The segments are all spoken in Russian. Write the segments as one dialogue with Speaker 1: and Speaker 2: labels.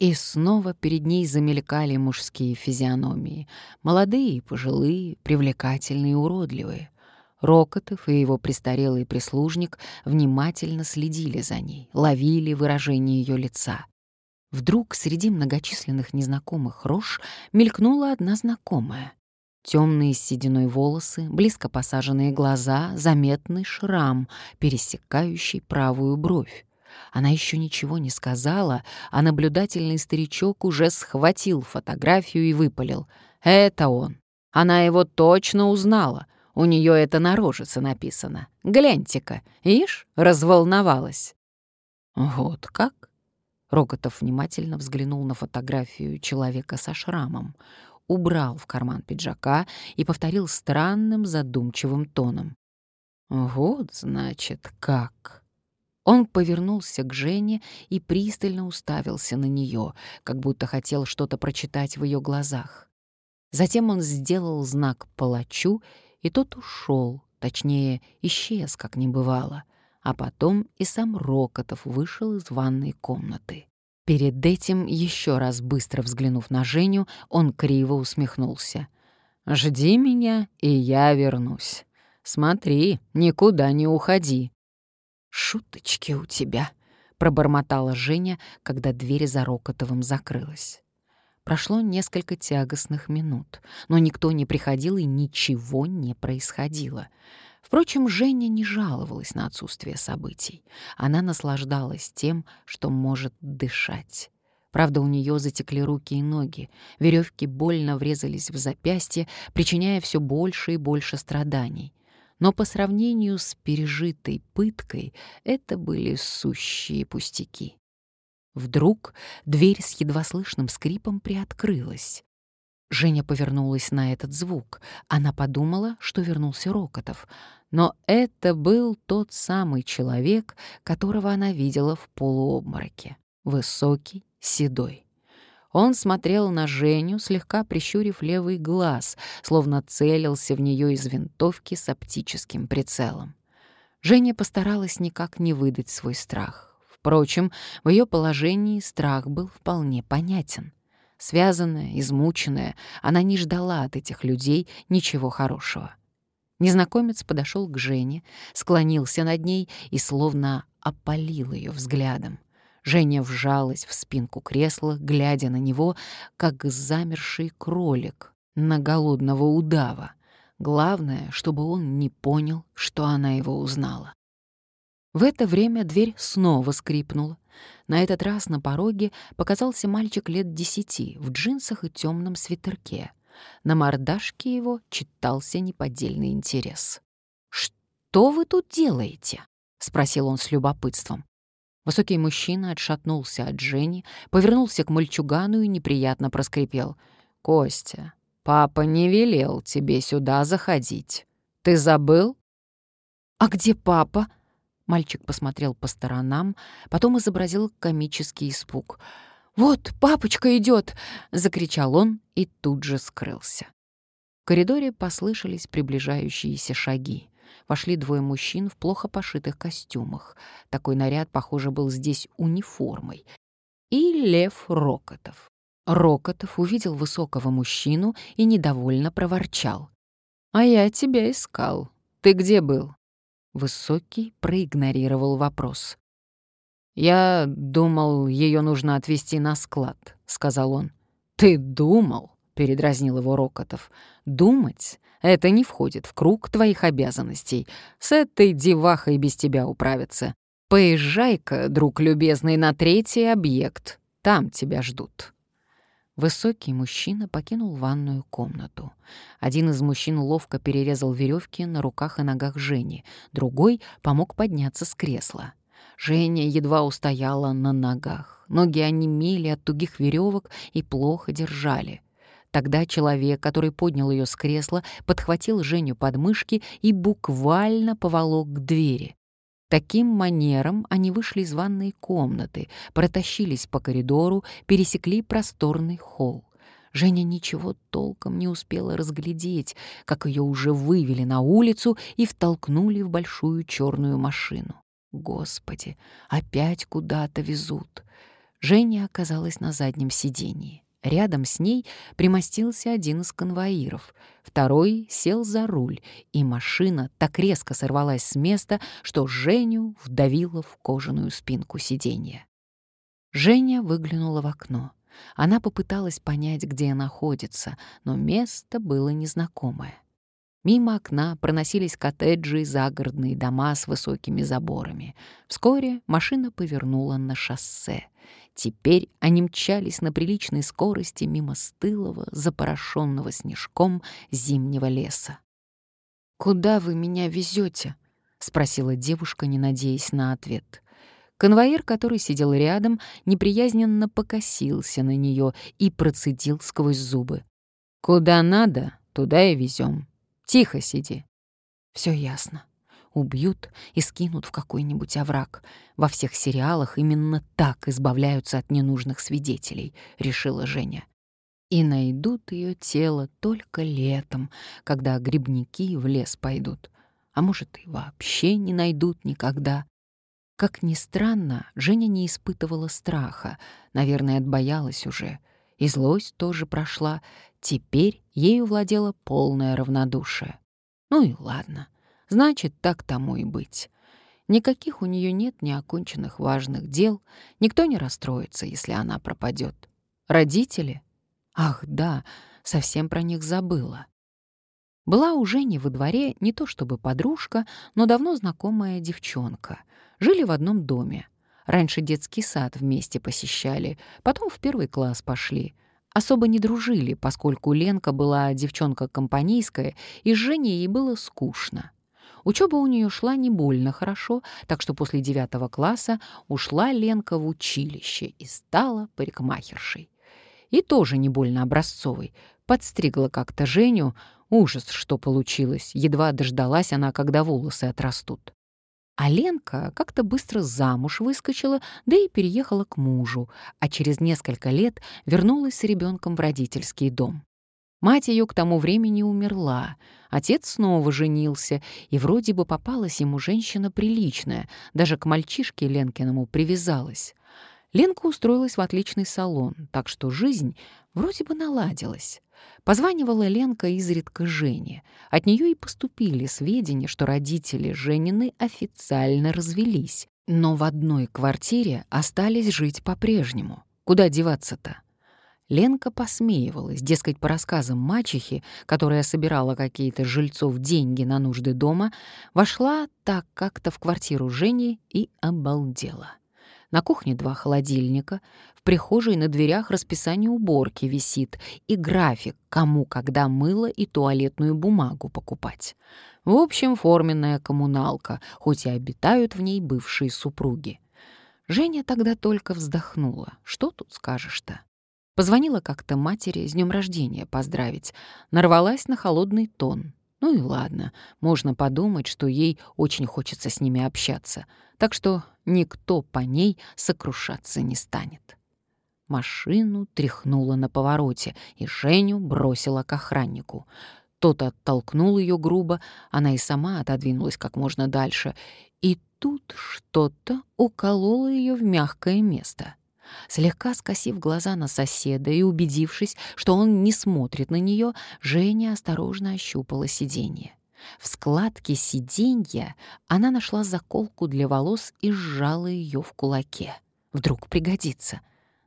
Speaker 1: И снова перед ней замелькали мужские физиономии. Молодые пожилые, привлекательные и уродливые. Рокотов и его престарелый прислужник внимательно следили за ней, ловили выражение ее лица. Вдруг среди многочисленных незнакомых рож мелькнула одна знакомая. Темные с сединой волосы, близко посаженные глаза, заметный шрам, пересекающий правую бровь. Она еще ничего не сказала, а наблюдательный старичок уже схватил фотографию и выпалил. «Это он. Она его точно узнала. У нее это на рожице написано. Гляньте-ка, ишь, разволновалась». «Вот как?» Рокотов внимательно взглянул на фотографию человека со шрамом, убрал в карман пиджака и повторил странным задумчивым тоном. «Вот, значит, как». Он повернулся к Жене и пристально уставился на нее, как будто хотел что-то прочитать в ее глазах. Затем он сделал знак палачу, и тот ушел, точнее, исчез, как не бывало а потом и сам Рокотов вышел из ванной комнаты. Перед этим, еще раз быстро взглянув на Женю, он криво усмехнулся. «Жди меня, и я вернусь. Смотри, никуда не уходи». «Шуточки у тебя», — пробормотала Женя, когда дверь за Рокотовым закрылась. Прошло несколько тягостных минут, но никто не приходил и ничего не происходило. Впрочем, Женя не жаловалась на отсутствие событий. Она наслаждалась тем, что может дышать. Правда, у нее затекли руки и ноги, веревки больно врезались в запястье, причиняя все больше и больше страданий. Но по сравнению с пережитой пыткой это были сущие пустяки. Вдруг дверь с едва слышным скрипом приоткрылась. Женя повернулась на этот звук. Она подумала, что вернулся Рокотов. Но это был тот самый человек, которого она видела в полуобмороке. Высокий, седой. Он смотрел на Женю, слегка прищурив левый глаз, словно целился в нее из винтовки с оптическим прицелом. Женя постаралась никак не выдать свой страх. Впрочем, в ее положении страх был вполне понятен. Связанная, измученная, она не ждала от этих людей ничего хорошего. Незнакомец подошел к Жене, склонился над ней и словно опалил ее взглядом. Женя вжалась в спинку кресла, глядя на него, как замерший кролик на голодного удава. Главное, чтобы он не понял, что она его узнала. В это время дверь снова скрипнула. На этот раз на пороге показался мальчик лет десяти в джинсах и темном свитерке. На мордашке его читался неподдельный интерес. «Что вы тут делаете?» — спросил он с любопытством. Высокий мужчина отшатнулся от Жени, повернулся к мальчугану и неприятно проскрипел. «Костя, папа не велел тебе сюда заходить. Ты забыл?» «А где папа?» Мальчик посмотрел по сторонам, потом изобразил комический испуг. «Вот, папочка идет!» — закричал он и тут же скрылся. В коридоре послышались приближающиеся шаги. Вошли двое мужчин в плохо пошитых костюмах. Такой наряд, похоже, был здесь униформой. И Лев Рокотов. Рокотов увидел высокого мужчину и недовольно проворчал. «А я тебя искал. Ты где был?» Высокий проигнорировал вопрос. «Я думал, ее нужно отвезти на склад», — сказал он. «Ты думал?» — передразнил его Рокотов. «Думать — это не входит в круг твоих обязанностей. С этой девахой без тебя управиться. Поезжай-ка, друг любезный, на третий объект. Там тебя ждут». Высокий мужчина покинул ванную комнату. Один из мужчин ловко перерезал веревки на руках и ногах Жени, другой помог подняться с кресла. Женя едва устояла на ногах. Ноги онемели от тугих веревок и плохо держали. Тогда человек, который поднял ее с кресла, подхватил Женю под мышки и буквально поволок к двери. Таким манером они вышли из ванной комнаты, протащились по коридору, пересекли просторный холл. Женя ничего толком не успела разглядеть, как ее уже вывели на улицу и втолкнули в большую черную машину. Господи, опять куда-то везут. Женя оказалась на заднем сидении. Рядом с ней примостился один из конвоиров, второй сел за руль, и машина так резко сорвалась с места, что Женю вдавила в кожаную спинку сиденья. Женя выглянула в окно. Она попыталась понять, где находится, но место было незнакомое. Мимо окна проносились коттеджи и загородные дома с высокими заборами. Вскоре машина повернула на шоссе. Теперь они мчались на приличной скорости мимо стылого, запорошенного снежком зимнего леса. «Куда вы меня везете? спросила девушка, не надеясь на ответ. Конвоир, который сидел рядом, неприязненно покосился на нее и процедил сквозь зубы. «Куда надо, туда и везем. Тихо сиди». Все ясно убьют и скинут в какой-нибудь овраг. Во всех сериалах именно так избавляются от ненужных свидетелей, решила Женя. И найдут ее тело только летом, когда грибники в лес пойдут. А может, и вообще не найдут никогда. Как ни странно, Женя не испытывала страха, наверное, отбоялась уже. И злость тоже прошла. Теперь ею владело полное равнодушие. Ну и ладно. Значит, так тому и быть. Никаких у нее нет неоконченных важных дел, никто не расстроится, если она пропадет. Родители? Ах, да, совсем про них забыла. Была у Жени во дворе не то чтобы подружка, но давно знакомая девчонка. Жили в одном доме. Раньше детский сад вместе посещали, потом в первый класс пошли. Особо не дружили, поскольку Ленка была девчонка компанейская, и с Женей ей было скучно. Учеба у нее шла не больно хорошо, так что после девятого класса ушла Ленка в училище и стала парикмахершей. И тоже не больно образцовой. Подстригла как-то Женю. Ужас, что получилось. Едва дождалась она, когда волосы отрастут. А Ленка как-то быстро замуж выскочила, да и переехала к мужу, а через несколько лет вернулась с ребенком в родительский дом. Мать ее к тому времени умерла, отец снова женился, и вроде бы попалась ему женщина приличная, даже к мальчишке Ленкиному привязалась. Ленка устроилась в отличный салон, так что жизнь вроде бы наладилась. Позванивала Ленка изредка Жене. От нее и поступили сведения, что родители Женины официально развелись, но в одной квартире остались жить по-прежнему. Куда деваться-то? Ленка посмеивалась, дескать, по рассказам мачехи, которая собирала какие-то жильцов деньги на нужды дома, вошла так как-то в квартиру Жени и обалдела. На кухне два холодильника, в прихожей на дверях расписание уборки висит и график, кому когда мыло и туалетную бумагу покупать. В общем, форменная коммуналка, хоть и обитают в ней бывшие супруги. Женя тогда только вздохнула. Что тут скажешь-то? Позвонила как-то матери с днем рождения поздравить. Нарвалась на холодный тон. Ну и ладно, можно подумать, что ей очень хочется с ними общаться. Так что никто по ней сокрушаться не станет. Машину тряхнула на повороте, и Женю бросила к охраннику. Тот оттолкнул ее грубо, она и сама отодвинулась как можно дальше. И тут что-то укололо ее в мягкое место — Слегка скосив глаза на соседа и убедившись, что он не смотрит на нее, Женя осторожно ощупала сиденье. В складке сиденья она нашла заколку для волос и сжала ее в кулаке. Вдруг пригодится.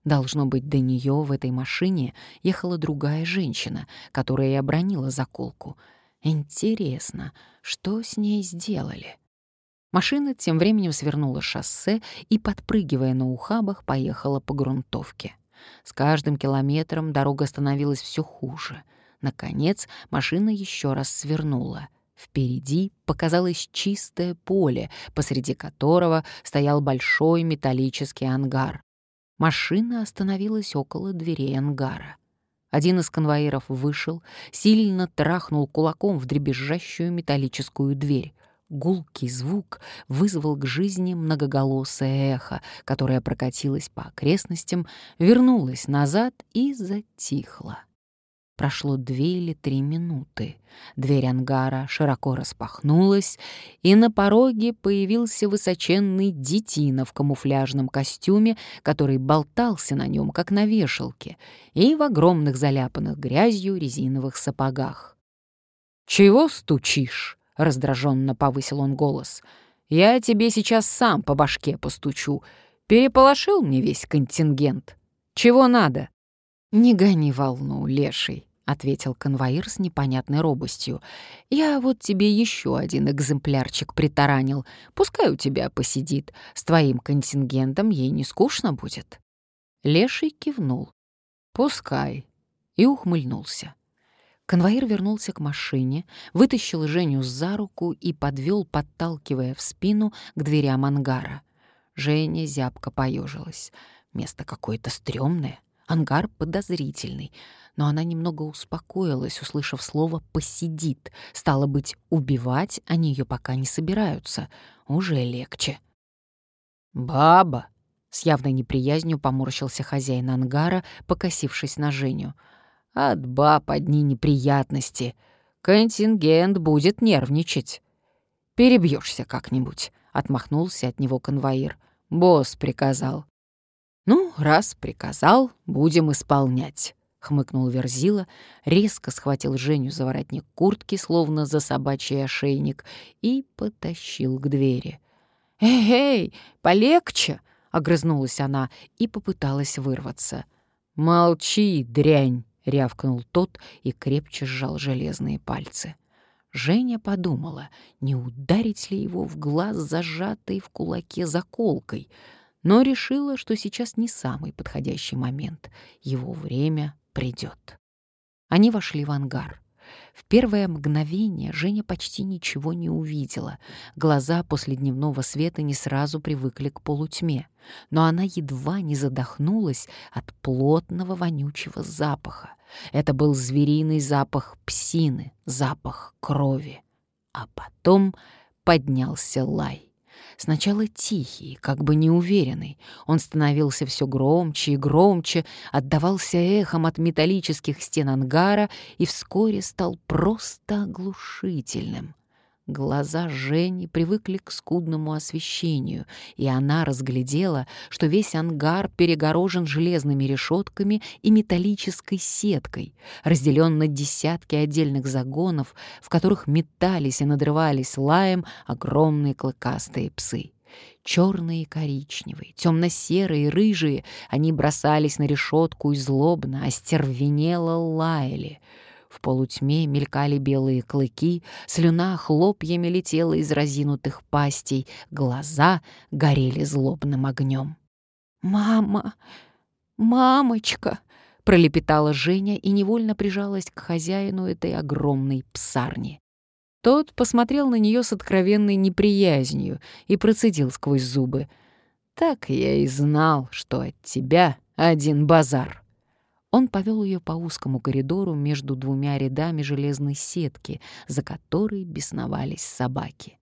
Speaker 1: Должно быть, до нее в этой машине ехала другая женщина, которая и обронила заколку. Интересно, что с ней сделали? Машина тем временем свернула шоссе и, подпрыгивая на ухабах, поехала по грунтовке. С каждым километром дорога становилась все хуже. Наконец машина еще раз свернула. Впереди показалось чистое поле, посреди которого стоял большой металлический ангар. Машина остановилась около дверей ангара. Один из конвоиров вышел, сильно трахнул кулаком в дребезжащую металлическую дверь. Гулкий звук вызвал к жизни многоголосое эхо, которое прокатилось по окрестностям, вернулось назад и затихло. Прошло две или три минуты. Дверь ангара широко распахнулась, и на пороге появился высоченный детина в камуфляжном костюме, который болтался на нем, как на вешалке, и в огромных заляпанных грязью резиновых сапогах. «Чего стучишь?» — раздраженно повысил он голос. «Я тебе сейчас сам по башке постучу. Переполошил мне весь контингент. Чего надо?» «Не гони волну, леший», — ответил конвоир с непонятной робостью. «Я вот тебе еще один экземплярчик притаранил. Пускай у тебя посидит. С твоим контингентом ей не скучно будет». Леший кивнул. «Пускай», и ухмыльнулся. Конвоир вернулся к машине, вытащил Женю за руку и подвел, подталкивая в спину к дверям ангара. Женя зябко поежилась. Место какое-то стрёмное. Ангар подозрительный, но она немного успокоилась, услышав слово «посидит». Стало быть, убивать они ее пока не собираются. Уже легче. «Баба!» — с явной неприязнью поморщился хозяин ангара, покосившись на Женю. «От баб одни неприятности. Контингент будет нервничать. Перебьешься как-нибудь», — отмахнулся от него конвоир. «Босс приказал». «Ну, раз приказал, будем исполнять», — хмыкнул Верзила, резко схватил Женю за воротник куртки, словно за собачий ошейник, и потащил к двери. «Эй-эй, полегче!» — огрызнулась она и попыталась вырваться. «Молчи, дрянь!» — рявкнул тот и крепче сжал железные пальцы. Женя подумала, не ударить ли его в глаз зажатой в кулаке заколкой — но решила, что сейчас не самый подходящий момент. Его время придет. Они вошли в ангар. В первое мгновение Женя почти ничего не увидела. Глаза после дневного света не сразу привыкли к полутьме, но она едва не задохнулась от плотного вонючего запаха. Это был звериный запах псины, запах крови. А потом поднялся лай. Сначала тихий, как бы неуверенный. Он становился все громче и громче, отдавался эхом от металлических стен ангара и вскоре стал просто оглушительным. Глаза Жени привыкли к скудному освещению, и она разглядела, что весь ангар перегорожен железными решетками и металлической сеткой, разделен на десятки отдельных загонов, в которых метались и надрывались лаем огромные клыкастые псы. Черные и коричневые, темно-серые и рыжие, они бросались на решетку и злобно, остервенело лаяли — в полутьме мелькали белые клыки, слюна хлопьями летела из разинутых пастей, глаза горели злобным огнем. «Мама! Мамочка!» — пролепетала Женя и невольно прижалась к хозяину этой огромной псарни. Тот посмотрел на нее с откровенной неприязнью и процедил сквозь зубы. «Так я и знал, что от тебя один базар». Он повел ее по узкому коридору между двумя рядами железной сетки, за которой бесновались собаки.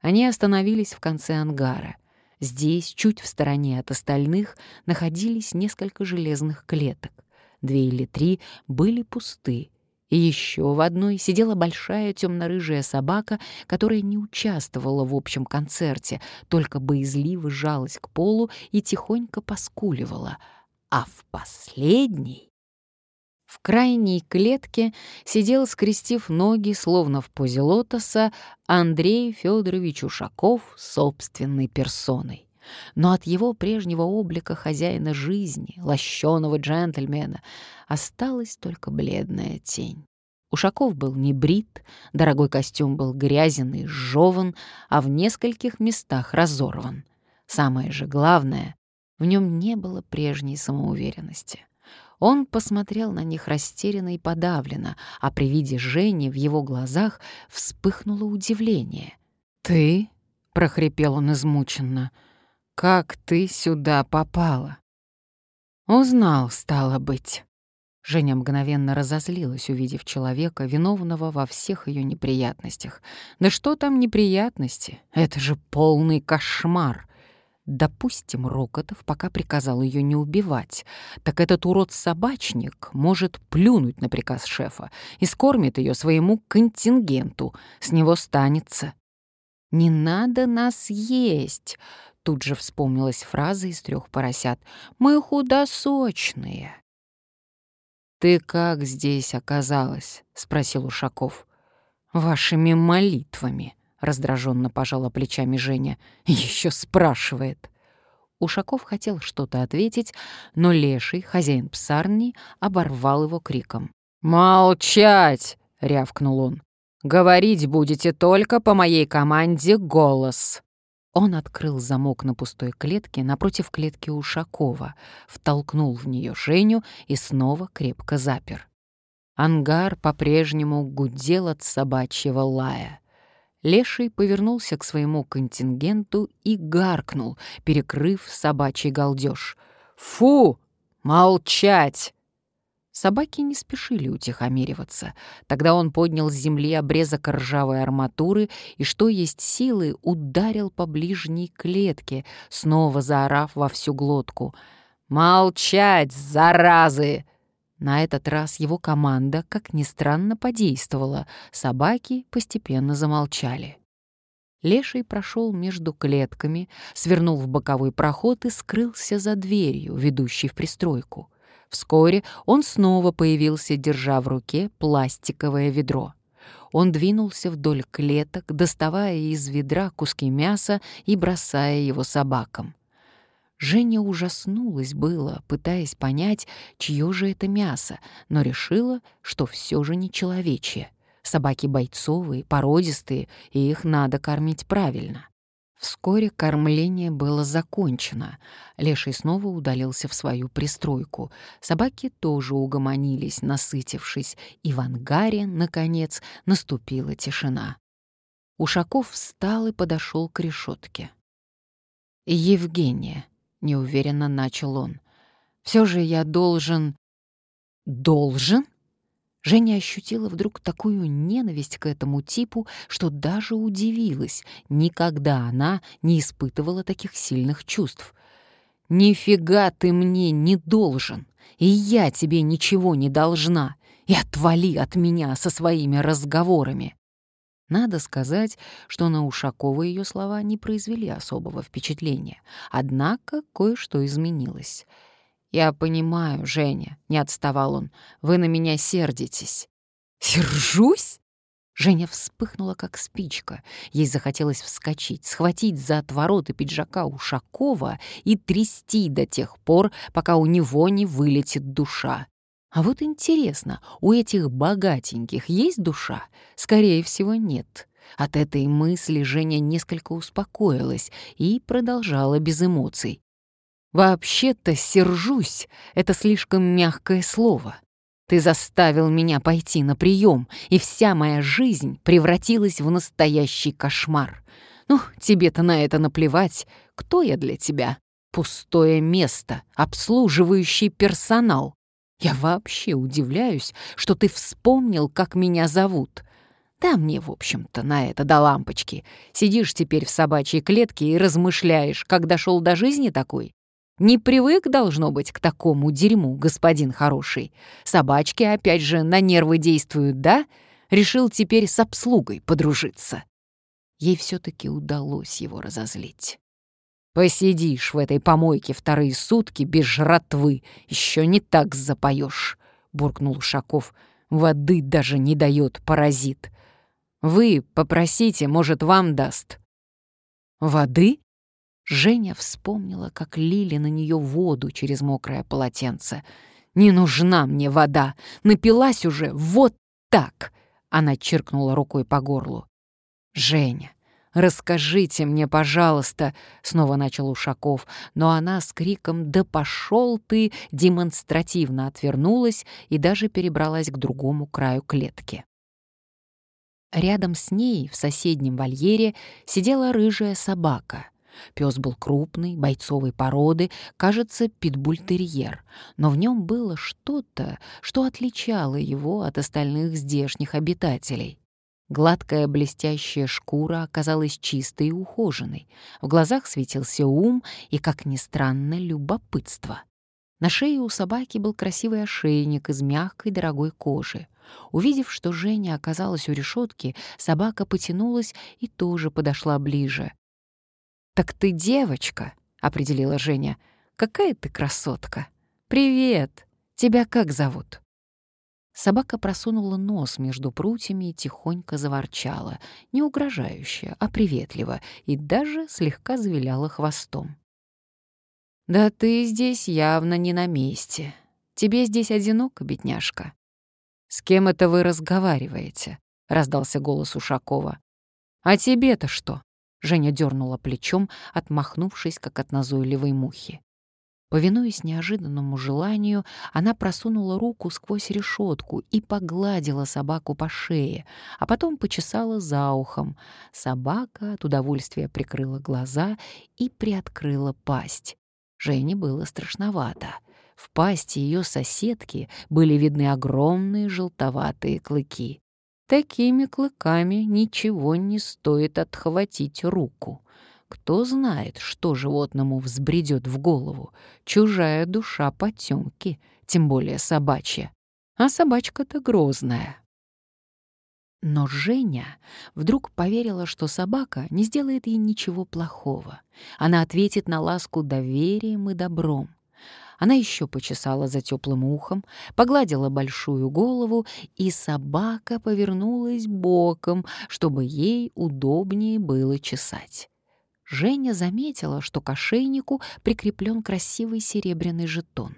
Speaker 1: Они остановились в конце ангара. Здесь, чуть в стороне от остальных, находились несколько железных клеток. Две или три были пусты, и еще в одной сидела большая темно-рыжая собака, которая не участвовала в общем концерте, только боязливо жалась к полу и тихонько поскуливала. А в последней в крайней клетке сидел, скрестив ноги, словно в позе лотоса, Андрей Федорович Ушаков собственной персоной. Но от его прежнего облика хозяина жизни, лощеного джентльмена, осталась только бледная тень. Ушаков был не брит, дорогой костюм был грязен и сжёван, а в нескольких местах разорван. Самое же главное, в нем не было прежней самоуверенности. Он посмотрел на них растерянно и подавленно, а при виде Жени в его глазах вспыхнуло удивление. «Ты?» — прохрипел он измученно. «Как ты сюда попала?» «Узнал, стало быть». Женя мгновенно разозлилась, увидев человека, виновного во всех ее неприятностях. «Да что там неприятности? Это же полный кошмар!» Допустим, Рокотов пока приказал ее не убивать, так этот урод-собачник может плюнуть на приказ шефа и скормит ее своему контингенту, с него станется. «Не надо нас есть!» Тут же вспомнилась фраза из трех поросят. «Мы худосочные!» «Ты как здесь оказалась?» — спросил Ушаков. «Вашими молитвами», — раздраженно пожала плечами Женя. Еще спрашивает. Ушаков хотел что-то ответить, но Леший, хозяин псарни, оборвал его криком. «Молчать!» — рявкнул он. «Говорить будете только по моей команде «Голос». Он открыл замок на пустой клетке напротив клетки Ушакова, втолкнул в нее Женю и снова крепко запер. Ангар по-прежнему гудел от собачьего лая. Леший повернулся к своему контингенту и гаркнул, перекрыв собачий галдеж. «Фу! Молчать!» Собаки не спешили утихомириваться. Тогда он поднял с земли обрезок ржавой арматуры и, что есть силы, ударил по ближней клетке, снова заорав во всю глотку. «Молчать, заразы!» На этот раз его команда, как ни странно, подействовала. Собаки постепенно замолчали. Леший прошел между клетками, свернул в боковой проход и скрылся за дверью, ведущей в пристройку. Вскоре он снова появился, держа в руке пластиковое ведро. Он двинулся вдоль клеток, доставая из ведра куски мяса и бросая его собакам. Женя ужаснулась было, пытаясь понять, чье же это мясо, но решила, что все же не человечье. Собаки бойцовые, породистые, и их надо кормить правильно. Вскоре кормление было закончено. Леший снова удалился в свою пристройку. Собаки тоже угомонились, насытившись, и в ангаре, наконец, наступила тишина. Ушаков встал и подошел к решетке. «Евгения», — неуверенно начал он, — «все же я должен...» «Должен?» Женя ощутила вдруг такую ненависть к этому типу, что даже удивилась. Никогда она не испытывала таких сильных чувств. «Нифига ты мне не должен, и я тебе ничего не должна, и отвали от меня со своими разговорами!» Надо сказать, что на Ушакова ее слова не произвели особого впечатления, однако кое-что изменилось — «Я понимаю, Женя», — не отставал он, — «вы на меня сердитесь». «Сержусь?» Женя вспыхнула, как спичка. Ей захотелось вскочить, схватить за отвороты пиджака Ушакова и трясти до тех пор, пока у него не вылетит душа. А вот интересно, у этих богатеньких есть душа? Скорее всего, нет. От этой мысли Женя несколько успокоилась и продолжала без эмоций. Вообще-то «сержусь» — это слишком мягкое слово. Ты заставил меня пойти на прием, и вся моя жизнь превратилась в настоящий кошмар. Ну, тебе-то на это наплевать. Кто я для тебя? Пустое место, обслуживающий персонал. Я вообще удивляюсь, что ты вспомнил, как меня зовут. Да мне, в общем-то, на это до лампочки. Сидишь теперь в собачьей клетке и размышляешь, как дошел до жизни такой. Не привык, должно быть, к такому дерьму, господин хороший. Собачки, опять же, на нервы действуют, да? Решил теперь с обслугой подружиться. Ей все-таки удалось его разозлить. «Посидишь в этой помойке вторые сутки без жратвы, еще не так запоешь», — буркнул Ушаков. «Воды даже не дает паразит. Вы попросите, может, вам даст». «Воды?» Женя вспомнила, как лили на нее воду через мокрое полотенце. «Не нужна мне вода! Напилась уже вот так!» Она чиркнула рукой по горлу. «Женя, расскажите мне, пожалуйста!» Снова начал Ушаков, но она с криком «Да пошел ты!» демонстративно отвернулась и даже перебралась к другому краю клетки. Рядом с ней, в соседнем вольере, сидела рыжая собака — Пес был крупный, бойцовой породы, кажется, питбультерьер, но в нем было что-то, что отличало его от остальных здешних обитателей. Гладкая блестящая шкура оказалась чистой и ухоженной. В глазах светился ум и, как ни странно, любопытство. На шее у собаки был красивый ошейник из мягкой дорогой кожи. Увидев, что Женя оказалась у решетки, собака потянулась и тоже подошла ближе. «Так ты девочка», — определила Женя. «Какая ты красотка! Привет! Тебя как зовут?» Собака просунула нос между прутьями и тихонько заворчала, не угрожающе, а приветливо, и даже слегка завиляла хвостом. «Да ты здесь явно не на месте. Тебе здесь одиноко, бедняжка». «С кем это вы разговариваете?» — раздался голос Ушакова. «А тебе-то что?» — Женя дернула плечом, отмахнувшись, как от назойливой мухи. Повинуясь неожиданному желанию, она просунула руку сквозь решетку и погладила собаку по шее, а потом почесала за ухом. Собака от удовольствия прикрыла глаза и приоткрыла пасть. Жене было страшновато. В пасти ее соседки были видны огромные желтоватые клыки. Такими клыками ничего не стоит отхватить руку. Кто знает, что животному взбредет в голову. Чужая душа потемки, тем более собачья. А собачка-то грозная. Но Женя вдруг поверила, что собака не сделает ей ничего плохого. Она ответит на ласку доверием и добром. Она еще почесала за теплым ухом, погладила большую голову, и собака повернулась боком, чтобы ей удобнее было чесать. Женя заметила, что к ошейнику прикреплен красивый серебряный жетон.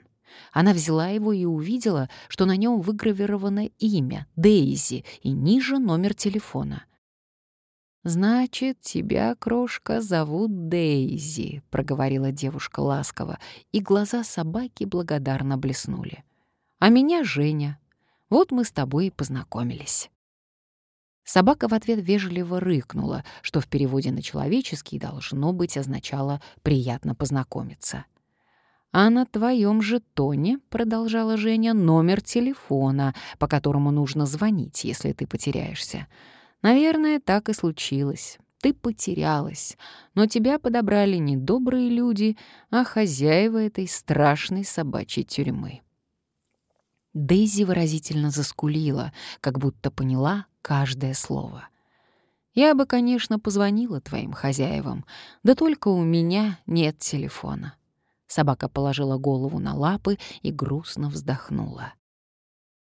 Speaker 1: Она взяла его и увидела, что на нем выгравировано имя — Дейзи, и ниже номер телефона. «Значит, тебя, крошка, зовут Дейзи», — проговорила девушка ласково, и глаза собаки благодарно блеснули. «А меня Женя. Вот мы с тобой и познакомились». Собака в ответ вежливо рыкнула, что в переводе на человеческий должно быть означало «приятно познакомиться». «А на твоем жетоне, — продолжала Женя, — номер телефона, по которому нужно звонить, если ты потеряешься. Наверное, так и случилось. Ты потерялась, но тебя подобрали не добрые люди, а хозяева этой страшной собачьей тюрьмы». Дейзи выразительно заскулила, как будто поняла каждое слово. «Я бы, конечно, позвонила твоим хозяевам, да только у меня нет телефона». Собака положила голову на лапы и грустно вздохнула.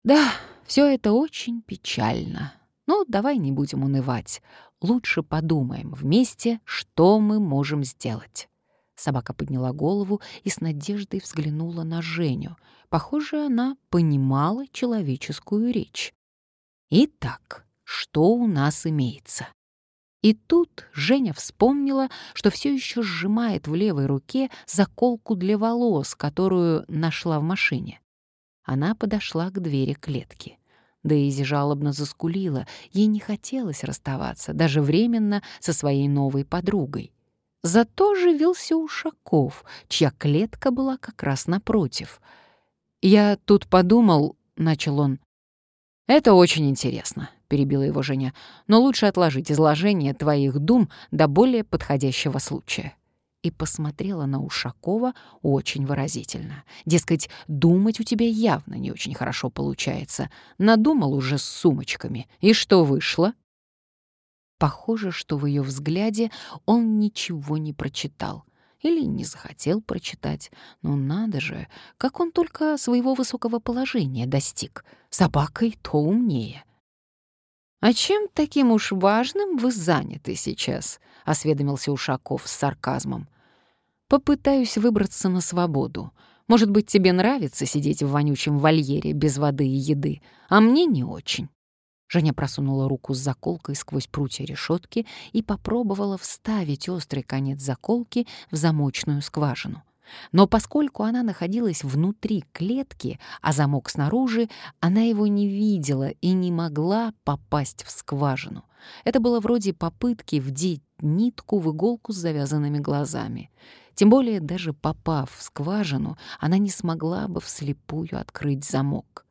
Speaker 1: «Да, все это очень печально. Но давай не будем унывать. Лучше подумаем вместе, что мы можем сделать». Собака подняла голову и с надеждой взглянула на Женю. Похоже, она понимала человеческую речь. «Итак, что у нас имеется?» И тут Женя вспомнила, что все еще сжимает в левой руке заколку для волос, которую нашла в машине. Она подошла к двери клетки. Дейзи жалобно заскулила, ей не хотелось расставаться, даже временно, со своей новой подругой. Зато живился Ушаков, чья клетка была как раз напротив. «Я тут подумал», — начал он. «Это очень интересно перебила его Женя, «но лучше отложить изложение твоих дум до более подходящего случая». И посмотрела на Ушакова очень выразительно. Дескать, думать у тебя явно не очень хорошо получается. Надумал уже с сумочками. И что вышло? Похоже, что в ее взгляде он ничего не прочитал или не захотел прочитать. Но надо же, как он только своего высокого положения достиг. Собакой то умнее. «А чем таким уж важным вы заняты сейчас?» — осведомился Ушаков с сарказмом. «Попытаюсь выбраться на свободу. Может быть, тебе нравится сидеть в вонючем вольере без воды и еды, а мне не очень». Женя просунула руку с заколкой сквозь прутья решетки и попробовала вставить острый конец заколки в замочную скважину. Но поскольку она находилась внутри клетки, а замок снаружи, она его не видела и не могла попасть в скважину. Это было вроде попытки вдеть нитку в иголку с завязанными глазами. Тем более, даже попав в скважину, она не смогла бы вслепую открыть замок.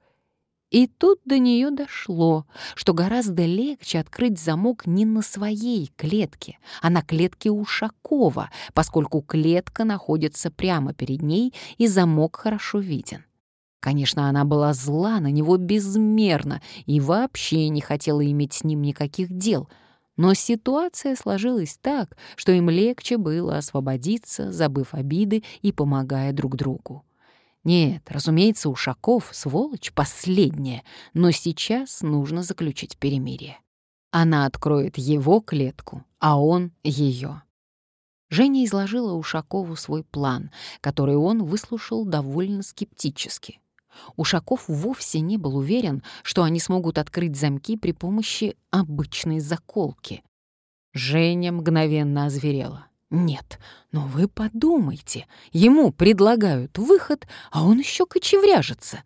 Speaker 1: И тут до нее дошло, что гораздо легче открыть замок не на своей клетке, а на клетке Ушакова, поскольку клетка находится прямо перед ней и замок хорошо виден. Конечно, она была зла на него безмерно и вообще не хотела иметь с ним никаких дел, но ситуация сложилась так, что им легче было освободиться, забыв обиды и помогая друг другу. Нет, разумеется, Ушаков — сволочь последняя, но сейчас нужно заключить перемирие. Она откроет его клетку, а он — ее. Женя изложила Ушакову свой план, который он выслушал довольно скептически. Ушаков вовсе не был уверен, что они смогут открыть замки при помощи обычной заколки. Женя мгновенно озверела. Нет, но вы подумайте, ему предлагают выход, а он еще кочевряжется.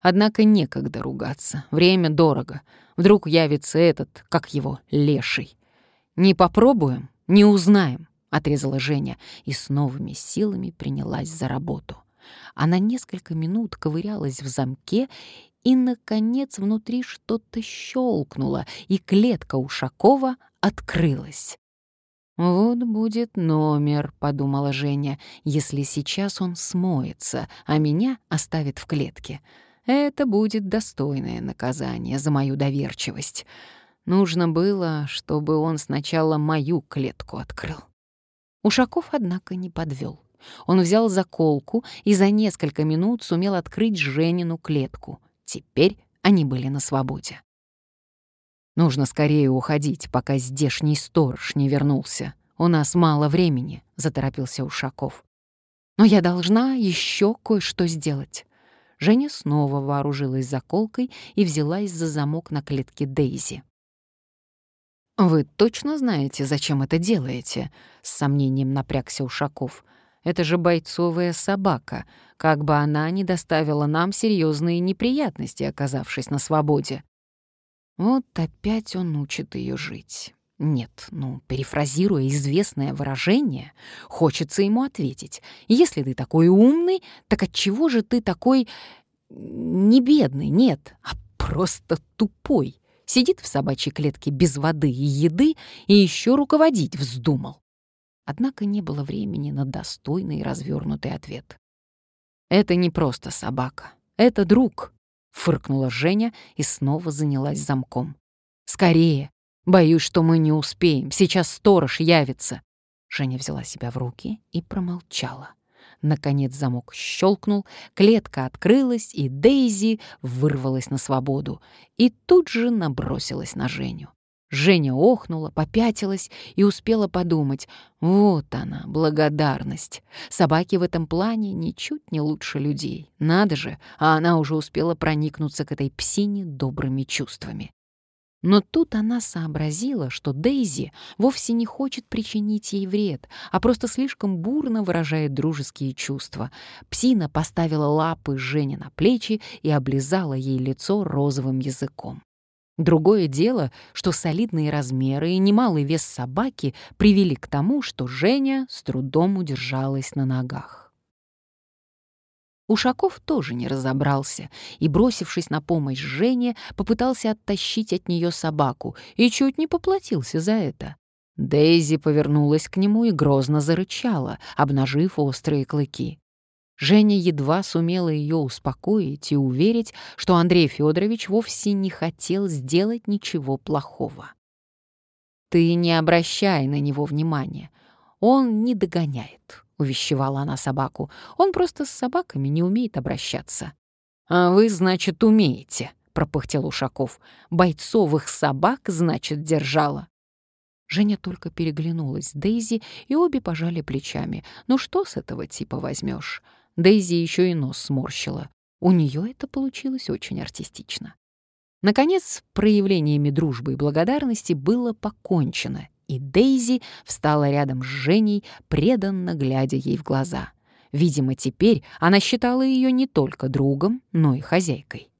Speaker 1: Однако некогда ругаться, время дорого. Вдруг явится этот, как его, леший. Не попробуем, не узнаем, отрезала Женя и с новыми силами принялась за работу. Она несколько минут ковырялась в замке, и, наконец, внутри что-то щелкнуло, и клетка Ушакова открылась. «Вот будет номер», — подумала Женя, «если сейчас он смоется, а меня оставит в клетке. Это будет достойное наказание за мою доверчивость. Нужно было, чтобы он сначала мою клетку открыл». Ушаков, однако, не подвел. Он взял заколку и за несколько минут сумел открыть Женину клетку. Теперь они были на свободе. Нужно скорее уходить, пока здешний сторож не вернулся. У нас мало времени, заторопился Ушаков. Но я должна еще кое-что сделать. Женя снова вооружилась заколкой и взялась за замок на клетке Дейзи. «Вы точно знаете, зачем это делаете?» — с сомнением напрягся Ушаков. «Это же бойцовая собака, как бы она ни доставила нам серьезные неприятности, оказавшись на свободе». Вот опять он учит ее жить. Нет, ну, перефразируя известное выражение, хочется ему ответить. Если ты такой умный, так отчего же ты такой не бедный, нет, а просто тупой? Сидит в собачьей клетке без воды и еды и еще руководить вздумал. Однако не было времени на достойный и развернутый ответ. Это не просто собака, это друг, фыркнула Женя и снова занялась замком. «Скорее! Боюсь, что мы не успеем. Сейчас сторож явится!» Женя взяла себя в руки и промолчала. Наконец замок щелкнул, клетка открылась, и Дейзи вырвалась на свободу и тут же набросилась на Женю. Женя охнула, попятилась и успела подумать. Вот она, благодарность. Собаки в этом плане ничуть не лучше людей. Надо же, а она уже успела проникнуться к этой псине добрыми чувствами. Но тут она сообразила, что Дейзи вовсе не хочет причинить ей вред, а просто слишком бурно выражает дружеские чувства. Псина поставила лапы Жене на плечи и облизала ей лицо розовым языком. Другое дело, что солидные размеры и немалый вес собаки привели к тому, что Женя с трудом удержалась на ногах. Ушаков тоже не разобрался и, бросившись на помощь Жене, попытался оттащить от нее собаку и чуть не поплатился за это. Дейзи повернулась к нему и грозно зарычала, обнажив острые клыки. Женя едва сумела ее успокоить и уверить, что Андрей Федорович вовсе не хотел сделать ничего плохого. «Ты не обращай на него внимания. Он не догоняет», — увещевала она собаку. «Он просто с собаками не умеет обращаться». «А вы, значит, умеете», — пропыхтел Ушаков. «Бойцовых собак, значит, держала». Женя только переглянулась с Дейзи, и обе пожали плечами. «Ну что с этого типа возьмешь? Дейзи еще и нос сморщила. У нее это получилось очень артистично. Наконец, проявлениями дружбы и благодарности было покончено, и Дейзи встала рядом с Женей, преданно глядя ей в глаза. Видимо, теперь она считала ее не только другом, но и хозяйкой.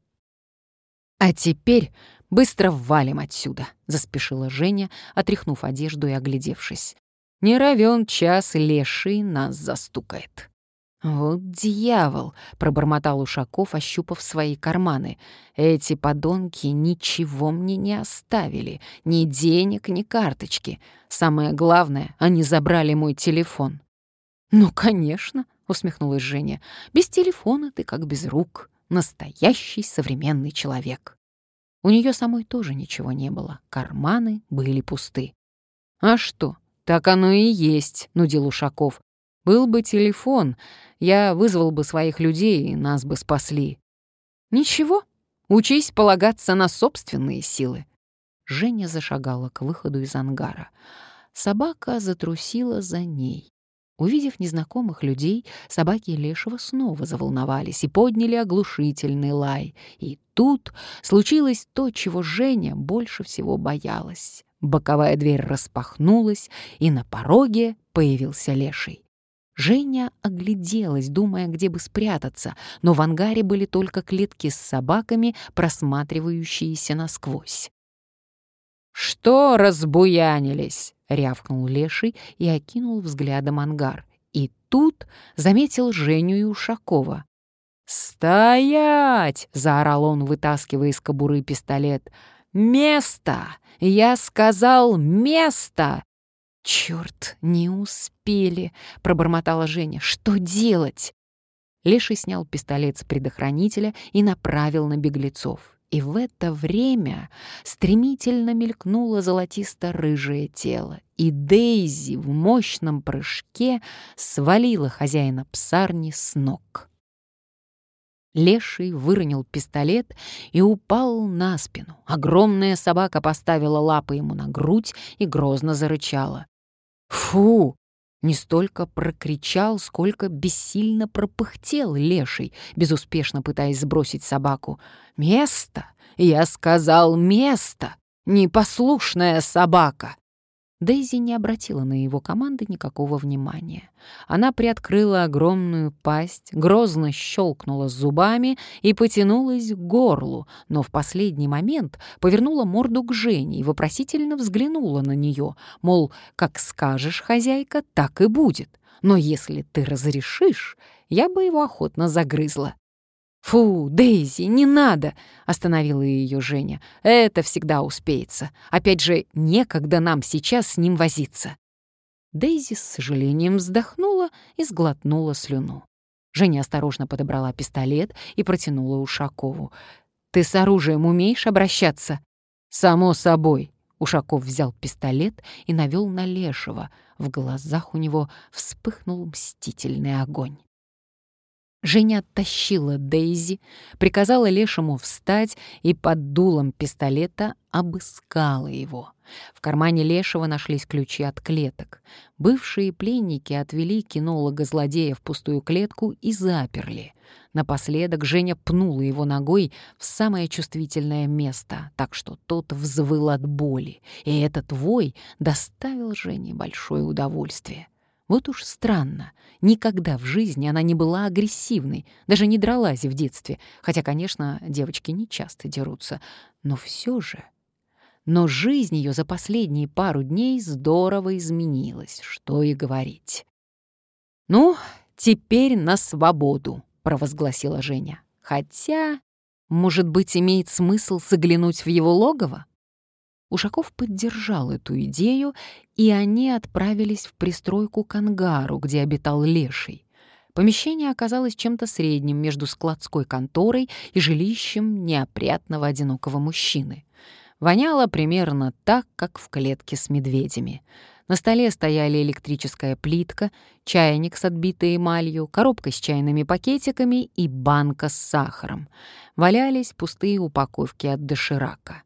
Speaker 1: «А теперь быстро валим отсюда», — заспешила Женя, отряхнув одежду и оглядевшись. «Не равен час леший нас застукает». «Вот дьявол!» — пробормотал Ушаков, ощупав свои карманы. «Эти подонки ничего мне не оставили. Ни денег, ни карточки. Самое главное, они забрали мой телефон». «Ну, конечно!» — усмехнулась Женя. «Без телефона ты как без рук. Настоящий современный человек». У нее самой тоже ничего не было. Карманы были пусты. «А что? Так оно и есть», — нудил Ушаков. «Был бы телефон, я вызвал бы своих людей, и нас бы спасли». «Ничего, учись полагаться на собственные силы». Женя зашагала к выходу из ангара. Собака затрусила за ней. Увидев незнакомых людей, собаки Лешего снова заволновались и подняли оглушительный лай. И тут случилось то, чего Женя больше всего боялась. Боковая дверь распахнулась, и на пороге появился Леший. Женя огляделась, думая, где бы спрятаться, но в ангаре были только клетки с собаками, просматривающиеся насквозь. «Что разбуянились?» — рявкнул Леший и окинул взглядом ангар. И тут заметил Женю и Ушакова. «Стоять!» — заорал он, вытаскивая из кобуры пистолет. «Место! Я сказал место!» «Черт, не успели!» — пробормотала Женя. «Что делать?» Леший снял пистолет с предохранителя и направил на беглецов. И в это время стремительно мелькнуло золотисто-рыжее тело, и Дейзи в мощном прыжке свалила хозяина псарни с ног. Леший выронил пистолет и упал на спину. Огромная собака поставила лапы ему на грудь и грозно зарычала. «Фу!» Не столько прокричал, сколько бессильно пропыхтел леший, безуспешно пытаясь сбросить собаку. «Место! Я сказал место! Непослушная собака!» Дейзи не обратила на его команды никакого внимания. Она приоткрыла огромную пасть, грозно щелкнула зубами и потянулась к горлу, но в последний момент повернула морду к Жене и вопросительно взглянула на нее, мол, как скажешь, хозяйка, так и будет. Но если ты разрешишь, я бы его охотно загрызла. «Фу, Дейзи, не надо!» — остановила ее Женя. «Это всегда успеется. Опять же, некогда нам сейчас с ним возиться». Дейзи с сожалением вздохнула и сглотнула слюну. Женя осторожно подобрала пистолет и протянула Ушакову. «Ты с оружием умеешь обращаться?» «Само собой». Ушаков взял пистолет и навел на Лешего. В глазах у него вспыхнул мстительный огонь. Женя оттащила Дейзи, приказала Лешему встать и под дулом пистолета обыскала его. В кармане Лешего нашлись ключи от клеток. Бывшие пленники отвели кинолога-злодея в пустую клетку и заперли. Напоследок Женя пнула его ногой в самое чувствительное место, так что тот взвыл от боли, и этот вой доставил Жене большое удовольствие. Вот уж странно, никогда в жизни она не была агрессивной, даже не дралась в детстве, хотя, конечно, девочки не часто дерутся, но все же... Но жизнь ее за последние пару дней здорово изменилась, что и говорить. «Ну, теперь на свободу», — провозгласила Женя. «Хотя, может быть, имеет смысл заглянуть в его логово?» Ушаков поддержал эту идею, и они отправились в пристройку к ангару, где обитал Леший. Помещение оказалось чем-то средним между складской конторой и жилищем неопрятного одинокого мужчины. Воняло примерно так, как в клетке с медведями. На столе стояли электрическая плитка, чайник с отбитой эмалью, коробка с чайными пакетиками и банка с сахаром. Валялись пустые упаковки от доширака.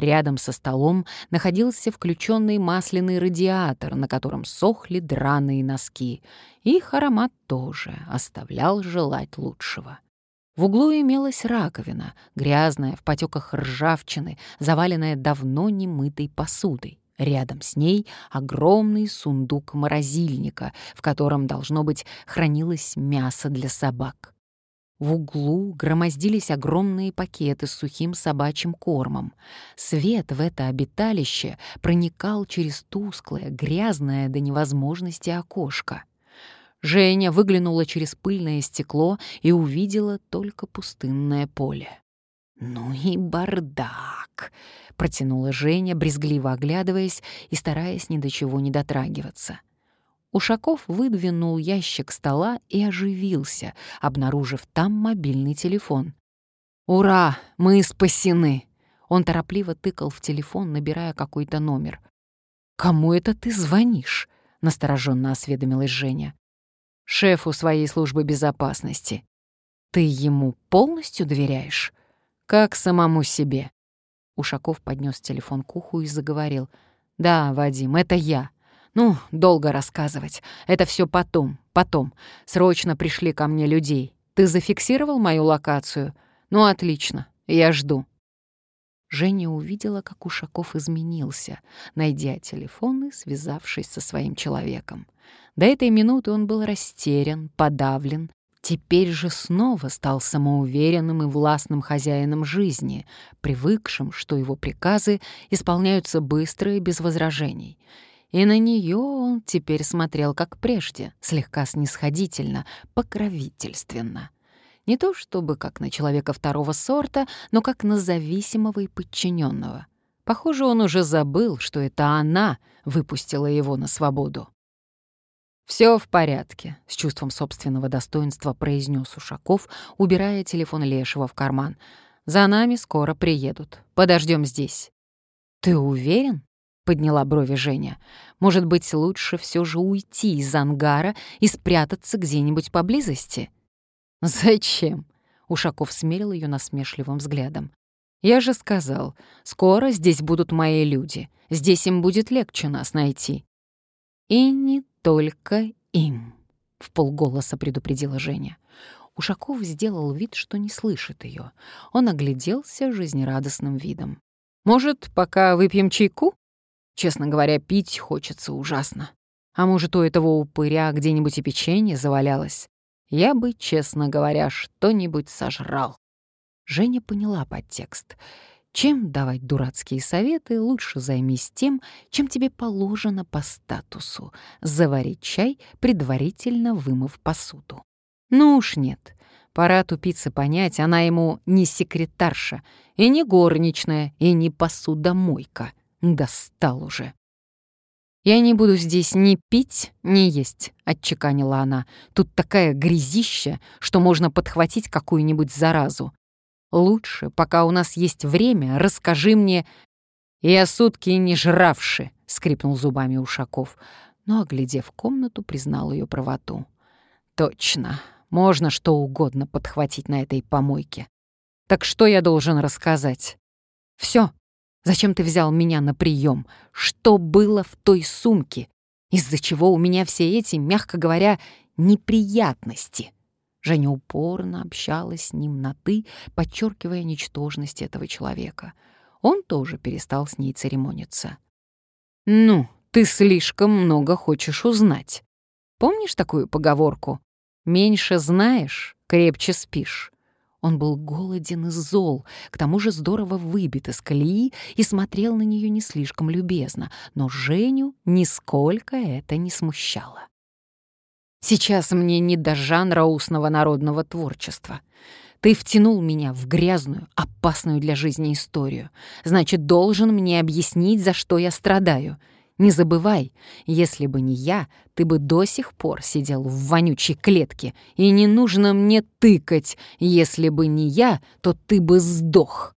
Speaker 1: Рядом со столом находился включенный масляный радиатор, на котором сохли драные носки. Их аромат тоже оставлял желать лучшего. В углу имелась раковина, грязная, в потеках ржавчины, заваленная давно немытой посудой. Рядом с ней огромный сундук морозильника, в котором, должно быть, хранилось мясо для собак. В углу громоздились огромные пакеты с сухим собачьим кормом. Свет в это обиталище проникал через тусклое, грязное до невозможности окошко. Женя выглянула через пыльное стекло и увидела только пустынное поле. «Ну и бардак!» — протянула Женя, брезгливо оглядываясь и стараясь ни до чего не дотрагиваться. Ушаков выдвинул ящик стола и оживился, обнаружив там мобильный телефон. «Ура! Мы спасены!» Он торопливо тыкал в телефон, набирая какой-то номер. «Кому это ты звонишь?» — настороженно осведомилась Женя. «Шефу своей службы безопасности. Ты ему полностью доверяешь? Как самому себе?» Ушаков поднес телефон к уху и заговорил. «Да, Вадим, это я. Ну, долго рассказывать. Это все потом, потом. Срочно пришли ко мне людей. Ты зафиксировал мою локацию? Ну, отлично. Я жду. Женя увидела, как Ушаков изменился, найдя телефон и связавшись со своим человеком. До этой минуты он был растерян, подавлен, теперь же снова стал самоуверенным и властным хозяином жизни, привыкшим, что его приказы исполняются быстро и без возражений — и на нее он теперь смотрел как прежде, слегка снисходительно, покровительственно. Не то чтобы как на человека второго сорта, но как на зависимого и подчиненного. Похоже, он уже забыл, что это она выпустила его на свободу. Все в порядке», — с чувством собственного достоинства произнес Ушаков, убирая телефон Лешего в карман. «За нами скоро приедут. Подождем здесь». «Ты уверен?» — подняла брови Женя. «Может быть, лучше все же уйти из ангара и спрятаться где-нибудь поблизости?» «Зачем?» — Ушаков смерил ее насмешливым взглядом. «Я же сказал, скоро здесь будут мои люди. Здесь им будет легче нас найти». «И не только им», — в полголоса предупредила Женя. Ушаков сделал вид, что не слышит ее. Он огляделся жизнерадостным видом. «Может, пока выпьем чайку?» Честно говоря, пить хочется ужасно. А может, у этого упыря где-нибудь и печенье завалялось? Я бы, честно говоря, что-нибудь сожрал. Женя поняла подтекст. Чем давать дурацкие советы, лучше займись тем, чем тебе положено по статусу — заварить чай, предварительно вымыв посуду. Ну уж нет, пора тупице понять, она ему не секретарша, и не горничная, и не посудомойка — Достал уже. «Я не буду здесь ни пить, ни есть», — отчеканила она. «Тут такая грязища, что можно подхватить какую-нибудь заразу. Лучше, пока у нас есть время, расскажи мне...» «Я сутки не жравши», — скрипнул зубами Ушаков, но, оглядев комнату, признал ее правоту. «Точно, можно что угодно подхватить на этой помойке. Так что я должен рассказать?» «Все», Зачем ты взял меня на прием? Что было в той сумке? Из-за чего у меня все эти, мягко говоря, неприятности?» Женя упорно общалась с ним на «ты», подчеркивая ничтожность этого человека. Он тоже перестал с ней церемониться. «Ну, ты слишком много хочешь узнать. Помнишь такую поговорку? Меньше знаешь, крепче спишь. Он был голоден и зол, к тому же здорово выбит из колеи и смотрел на нее не слишком любезно, но Женю нисколько это не смущало. «Сейчас мне не до жанра устного народного творчества. Ты втянул меня в грязную, опасную для жизни историю. Значит, должен мне объяснить, за что я страдаю. Не забывай, если бы не я, ты бы до сих пор сидел в вонючей клетке, и не нужно мне тыкать. Если бы не я, то ты бы сдох».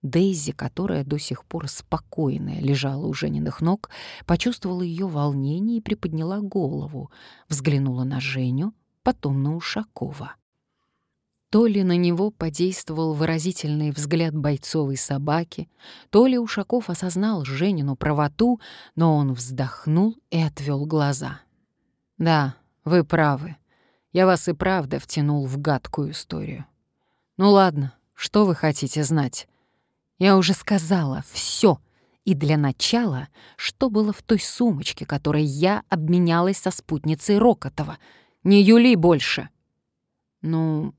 Speaker 1: Дейзи, которая до сих пор спокойная лежала у Жениных ног, почувствовала ее волнение и приподняла голову, взглянула на Женю, потом на Ушакова. То ли на него подействовал выразительный взгляд бойцовой собаки, то ли Ушаков осознал Женину правоту, но он вздохнул и отвел глаза. «Да, вы правы. Я вас и правда втянул в гадкую историю. Ну ладно, что вы хотите знать? Я уже сказала все. И для начала, что было в той сумочке, которой я обменялась со спутницей Рокотова? Не Юли больше». «Ну,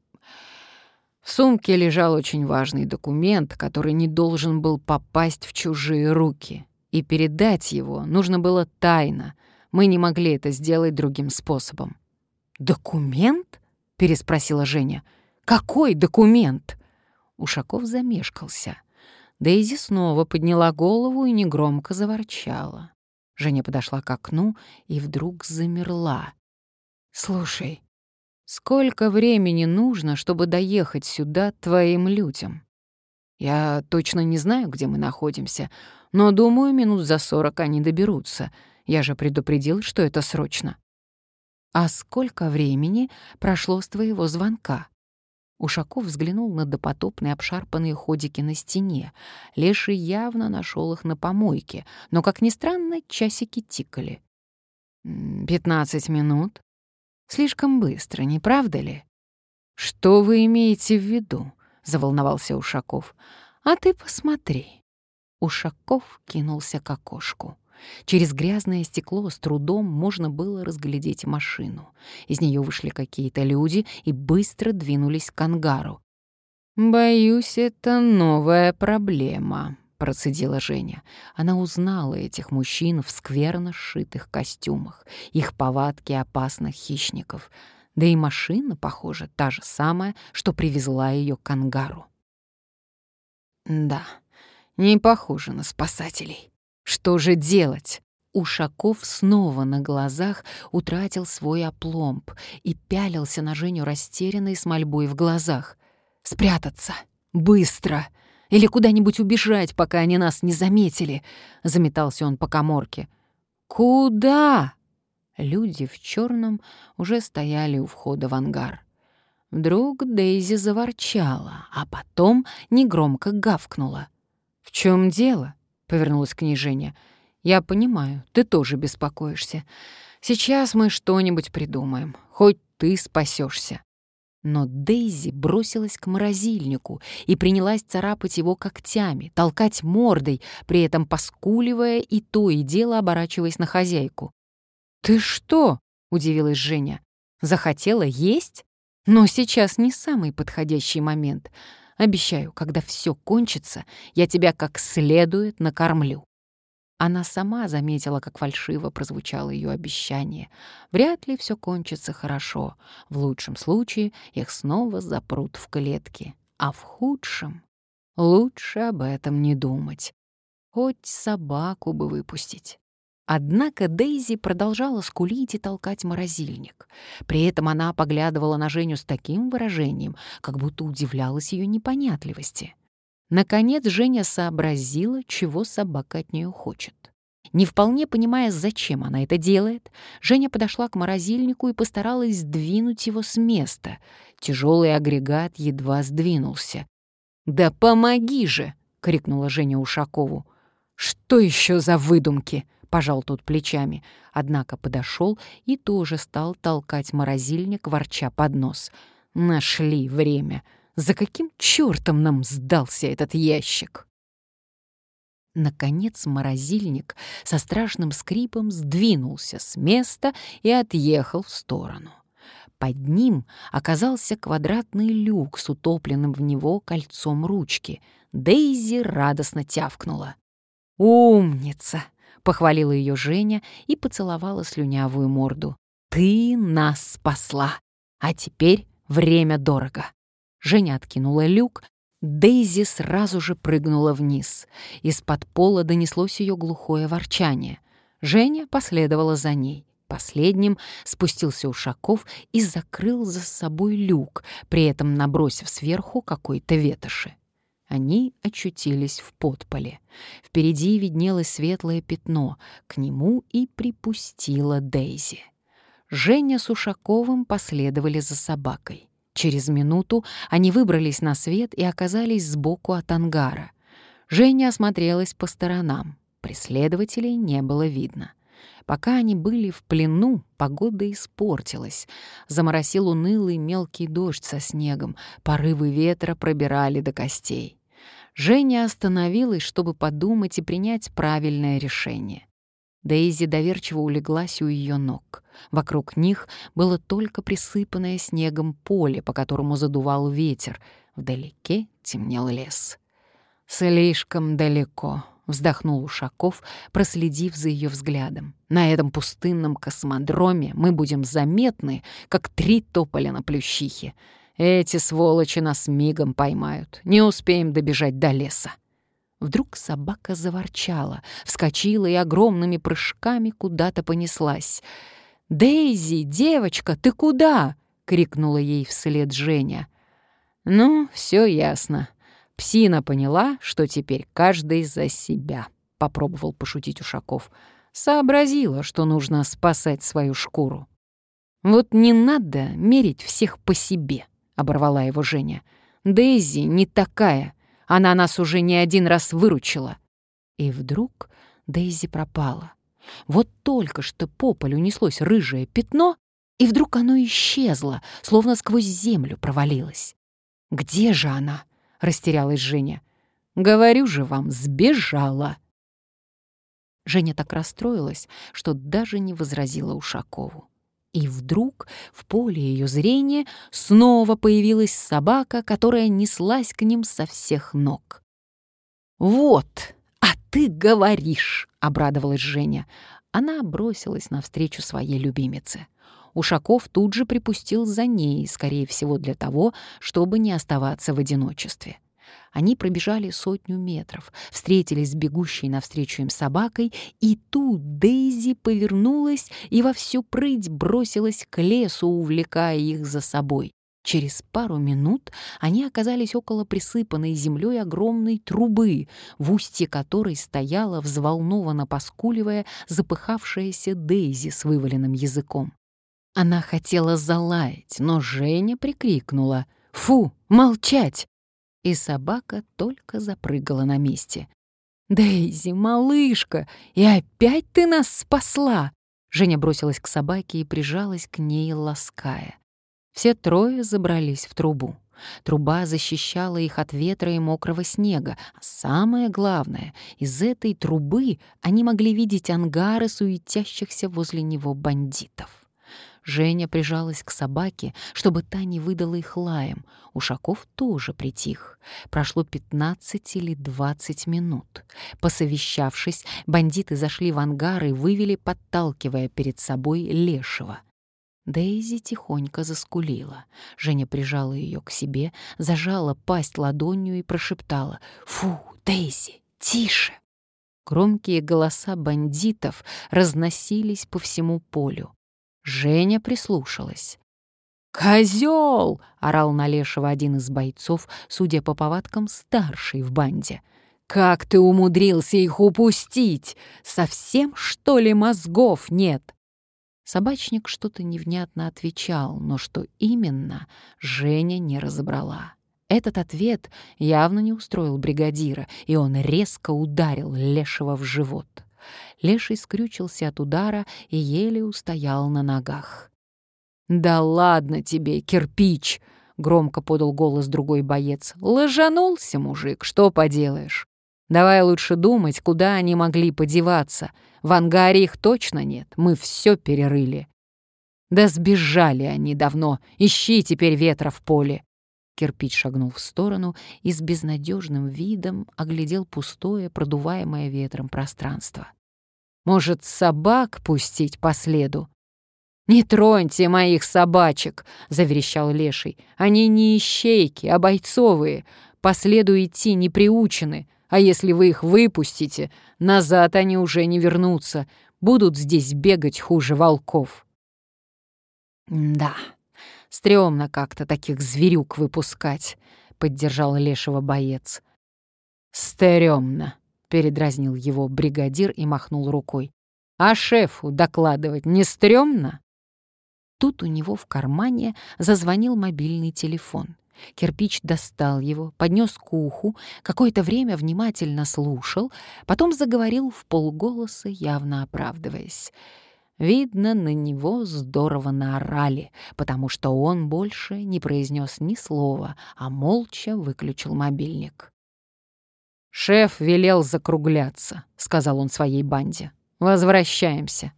Speaker 1: в сумке лежал очень важный документ, который не должен был попасть в чужие руки. И передать его нужно было тайно. Мы не могли это сделать другим способом. «Документ?» — переспросила Женя. «Какой документ?» Ушаков замешкался. Дейзи снова подняла голову и негромко заворчала. Женя подошла к окну и вдруг замерла. «Слушай, сколько времени нужно, чтобы доехать сюда твоим людям? Я точно не знаю, где мы находимся, но, думаю, минут за сорок они доберутся. Я же предупредил, что это срочно». «А сколько времени прошло с твоего звонка?» Ушаков взглянул на допотопные обшарпанные ходики на стене. Леший явно нашел их на помойке, но, как ни странно, часики тикали. «Пятнадцать минут? Слишком быстро, не правда ли?» «Что вы имеете в виду?» — заволновался Ушаков. «А ты посмотри». Ушаков кинулся к окошку. Через грязное стекло с трудом можно было разглядеть машину. Из нее вышли какие-то люди и быстро двинулись к ангару. «Боюсь, это новая проблема», — процедила Женя. Она узнала этих мужчин в скверно сшитых костюмах, их повадки опасных хищников. Да и машина, похоже, та же самая, что привезла ее к ангару. «Да, не похоже на спасателей», что же делать? Ушаков снова на глазах утратил свой опломб и пялился на Женю растерянной с мольбой в глазах. «Спрятаться! Быстро! Или куда-нибудь убежать, пока они нас не заметили!» — заметался он по коморке. «Куда?» Люди в черном уже стояли у входа в ангар. Вдруг Дейзи заворчала, а потом негромко гавкнула. «В чем дело?» повернулась к ней Женя. «Я понимаю, ты тоже беспокоишься. Сейчас мы что-нибудь придумаем, хоть ты спасешься. Но Дейзи бросилась к морозильнику и принялась царапать его когтями, толкать мордой, при этом поскуливая и то и дело оборачиваясь на хозяйку. «Ты что?» — удивилась Женя. «Захотела есть? Но сейчас не самый подходящий момент. Обещаю, когда все кончится, я тебя как следует накормлю». Она сама заметила, как фальшиво прозвучало ее обещание. Вряд ли все кончится хорошо. В лучшем случае их снова запрут в клетке. А в худшем лучше об этом не думать. Хоть собаку бы выпустить. Однако Дейзи продолжала скулить и толкать морозильник. При этом она поглядывала на Женю с таким выражением, как будто удивлялась ее непонятливости. Наконец Женя сообразила, чего собака от нее хочет. Не вполне понимая, зачем она это делает, Женя подошла к морозильнику и постаралась сдвинуть его с места. Тяжелый агрегат едва сдвинулся. «Да помоги же!» — крикнула Женя Ушакову. «Что еще за выдумки?» пожал тот плечами, однако подошел и тоже стал толкать морозильник, ворча под нос. Нашли время. За каким чертом нам сдался этот ящик? Наконец морозильник со страшным скрипом сдвинулся с места и отъехал в сторону. Под ним оказался квадратный люк с утопленным в него кольцом ручки. Дейзи радостно тявкнула. «Умница! — похвалила ее Женя и поцеловала слюнявую морду. «Ты нас спасла! А теперь время дорого!» Женя откинула люк, Дейзи сразу же прыгнула вниз. Из-под пола донеслось ее глухое ворчание. Женя последовала за ней. Последним спустился Ушаков и закрыл за собой люк, при этом набросив сверху какой-то ветоши. Они очутились в подполе. Впереди виднелось светлое пятно, к нему и припустила Дейзи. Женя с Ушаковым последовали за собакой. Через минуту они выбрались на свет и оказались сбоку от ангара. Женя осмотрелась по сторонам. Преследователей не было видно. Пока они были в плену, погода испортилась. Заморосил унылый мелкий дождь со снегом, порывы ветра пробирали до костей. Женя остановилась, чтобы подумать и принять правильное решение. Дейзи доверчиво улеглась у ее ног. Вокруг них было только присыпанное снегом поле, по которому задувал ветер. Вдалеке темнел лес. «Слишком далеко», — вздохнул Ушаков, проследив за ее взглядом. «На этом пустынном космодроме мы будем заметны, как три тополя на плющихе. Эти сволочи нас мигом поймают. Не успеем добежать до леса». Вдруг собака заворчала, вскочила и огромными прыжками куда-то понеслась. «Дейзи, девочка, ты куда?» — крикнула ей вслед Женя. «Ну, все ясно. Псина поняла, что теперь каждый за себя», — попробовал пошутить Ушаков. Сообразила, что нужно спасать свою шкуру. «Вот не надо мерить всех по себе», — оборвала его Женя. «Дейзи не такая. Она нас уже не один раз выручила». И вдруг Дейзи пропала. Вот только что по полю неслось рыжее пятно, и вдруг оно исчезло, словно сквозь землю провалилось. «Где же она?» — растерялась Женя. «Говорю же вам, сбежала». Женя так расстроилась, что даже не возразила Ушакову. И вдруг в поле ее зрения снова появилась собака, которая неслась к ним со всех ног. «Вот, ты говоришь!» — обрадовалась Женя. Она бросилась навстречу своей любимице. Ушаков тут же припустил за ней, скорее всего, для того, чтобы не оставаться в одиночестве. Они пробежали сотню метров, встретились с бегущей навстречу им собакой, и тут Дейзи повернулась и во всю прыть бросилась к лесу, увлекая их за собой. Через пару минут они оказались около присыпанной землей огромной трубы, в устье которой стояла, взволнованно поскуливая, запыхавшаяся Дейзи с вываленным языком. Она хотела залаять, но Женя прикрикнула «Фу, молчать!» и собака только запрыгала на месте. «Дейзи, малышка, и опять ты нас спасла!» Женя бросилась к собаке и прижалась к ней, лаская. Все трое забрались в трубу. Труба защищала их от ветра и мокрого снега. А самое главное, из этой трубы они могли видеть ангары суетящихся возле него бандитов. Женя прижалась к собаке, чтобы та не выдала их лаем. Ушаков тоже притих. Прошло 15 или 20 минут. Посовещавшись, бандиты зашли в ангар и вывели, подталкивая перед собой лешего. Дейзи тихонько заскулила. Женя прижала ее к себе, зажала пасть ладонью и прошептала «Фу, Дейзи, тише!» Громкие голоса бандитов разносились по всему полю. Женя прислушалась. «Козёл!» — орал на Лешего один из бойцов, судя по повадкам, старший в банде. «Как ты умудрился их упустить? Совсем, что ли, мозгов нет?» Собачник что-то невнятно отвечал, но что именно, Женя не разобрала. Этот ответ явно не устроил бригадира, и он резко ударил Лешего в живот. Леший скрючился от удара и еле устоял на ногах. «Да ладно тебе, кирпич!» — громко подал голос другой боец. «Ложанулся, мужик, что поделаешь? Давай лучше думать, куда они могли подеваться. В ангаре их точно нет, мы все перерыли». «Да сбежали они давно, ищи теперь ветра в поле!» Кирпич шагнул в сторону и с безнадежным видом оглядел пустое, продуваемое ветром пространство. Может, собак пустить по следу? «Не троньте моих собачек!» — заверещал Леший. «Они не ищейки, а бойцовые. По следу идти не приучены. А если вы их выпустите, назад они уже не вернутся. Будут здесь бегать хуже волков». «Да, стрёмно как-то таких зверюк выпускать», — поддержал Лешего боец. «Стрёмно», передразнил его бригадир и махнул рукой. «А шефу докладывать не стрёмно?» Тут у него в кармане зазвонил мобильный телефон. Кирпич достал его, поднес к уху, какое-то время внимательно слушал, потом заговорил в полголоса, явно оправдываясь. Видно, на него здорово наорали, потому что он больше не произнес ни слова, а молча выключил мобильник. «Шеф велел закругляться», — сказал он своей банде. «Возвращаемся».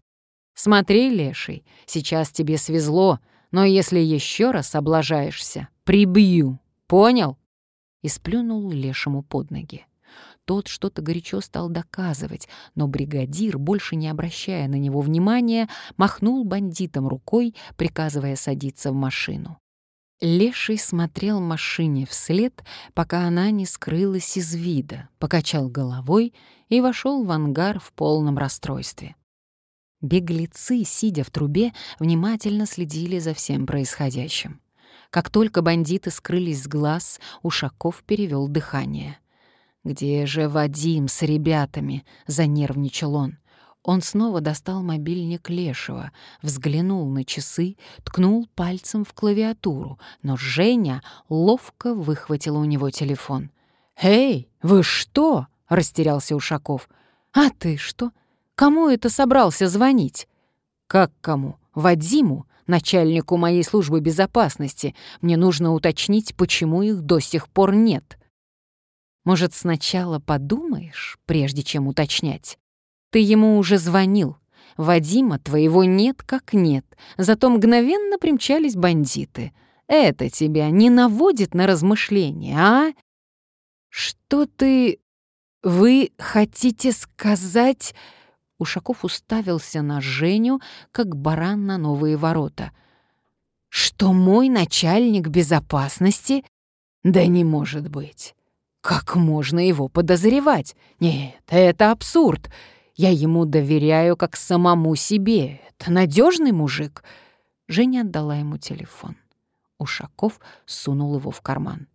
Speaker 1: «Смотри, леший, сейчас тебе свезло, но если еще раз облажаешься, прибью. Понял?» И сплюнул лешему под ноги. Тот что-то горячо стал доказывать, но бригадир, больше не обращая на него внимания, махнул бандитам рукой, приказывая садиться в машину. Леший смотрел машине вслед, пока она не скрылась из вида, покачал головой и вошел в ангар в полном расстройстве. Беглецы, сидя в трубе, внимательно следили за всем происходящим. Как только бандиты скрылись с глаз, Ушаков перевел дыхание. «Где же Вадим с ребятами?» — занервничал он. Он снова достал мобильник Лешего, взглянул на часы, ткнул пальцем в клавиатуру, но Женя ловко выхватила у него телефон. «Эй, вы что?» — растерялся Ушаков. «А ты что? Кому это собрался звонить?» «Как кому? Вадиму, начальнику моей службы безопасности. Мне нужно уточнить, почему их до сих пор нет». «Может, сначала подумаешь, прежде чем уточнять?» Ты ему уже звонил. Вадима твоего нет как нет, зато мгновенно примчались бандиты. Это тебя не наводит на размышления, а? Что ты... Вы хотите сказать... Ушаков уставился на Женю, как баран на новые ворота. «Что мой начальник безопасности? Да не может быть! Как можно его подозревать? Нет, это абсурд!» Я ему доверяю как самому себе. Это надежный мужик. Женя отдала ему телефон. Ушаков сунул его в карман.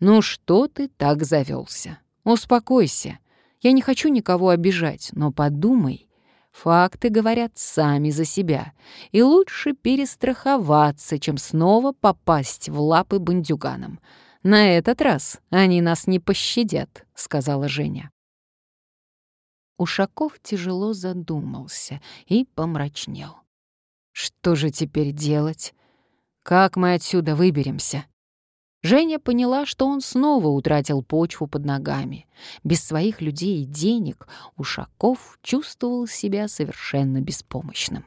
Speaker 1: «Ну что ты так завелся? Успокойся. Я не хочу никого обижать, но подумай. Факты говорят сами за себя, и лучше перестраховаться, чем снова попасть в лапы бандюганам. На этот раз они нас не пощадят», — сказала Женя. Ушаков тяжело задумался и помрачнел. «Что же теперь делать? Как мы отсюда выберемся?» Женя поняла, что он снова утратил почву под ногами. Без своих людей и денег Ушаков чувствовал себя совершенно беспомощным.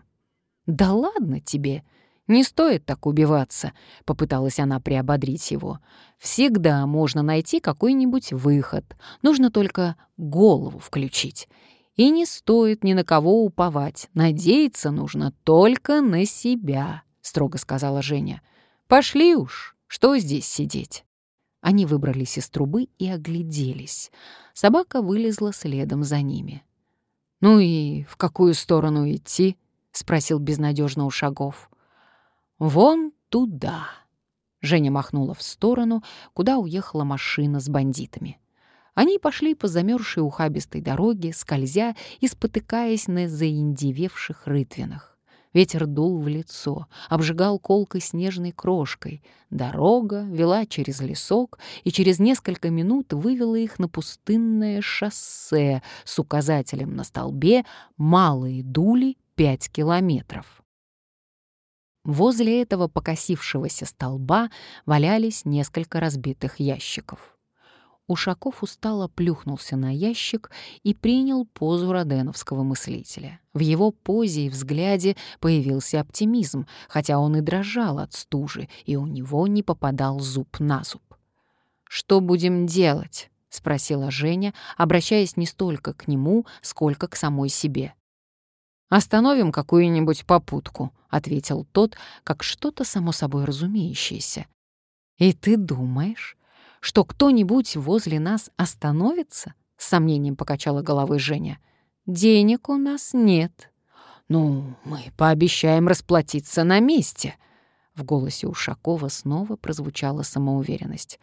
Speaker 1: «Да ладно тебе! Не стоит так убиваться», — попыталась она приободрить его. «Всегда можно найти какой-нибудь выход. Нужно только голову включить. И не стоит ни на кого уповать. Надеяться нужно только на себя», — строго сказала Женя. «Пошли уж, что здесь сидеть?» Они выбрались из трубы и огляделись. Собака вылезла следом за ними. «Ну и в какую сторону идти?» — спросил безнадежно у шагов. «Вон туда». Женя махнула в сторону, куда уехала машина с бандитами. Они пошли по замерзшей ухабистой дороге, скользя и спотыкаясь на заиндевевших рытвинах. Ветер дул в лицо, обжигал колкой снежной крошкой. Дорога вела через лесок и через несколько минут вывела их на пустынное шоссе с указателем на столбе «Малые дули 5 километров». Возле этого покосившегося столба валялись несколько разбитых ящиков. Ушаков устало плюхнулся на ящик и принял позу роденовского мыслителя. В его позе и взгляде появился оптимизм, хотя он и дрожал от стужи, и у него не попадал зуб на зуб. «Что будем делать?» — спросила Женя, обращаясь не столько к нему, сколько к самой себе. «Остановим какую-нибудь попутку», — ответил тот, как что-то само собой разумеющееся. «И ты думаешь, что кто-нибудь возле нас остановится?» — с сомнением покачала головой Женя. «Денег у нас нет». «Ну, мы пообещаем расплатиться на месте». В голосе Ушакова снова прозвучала самоуверенность.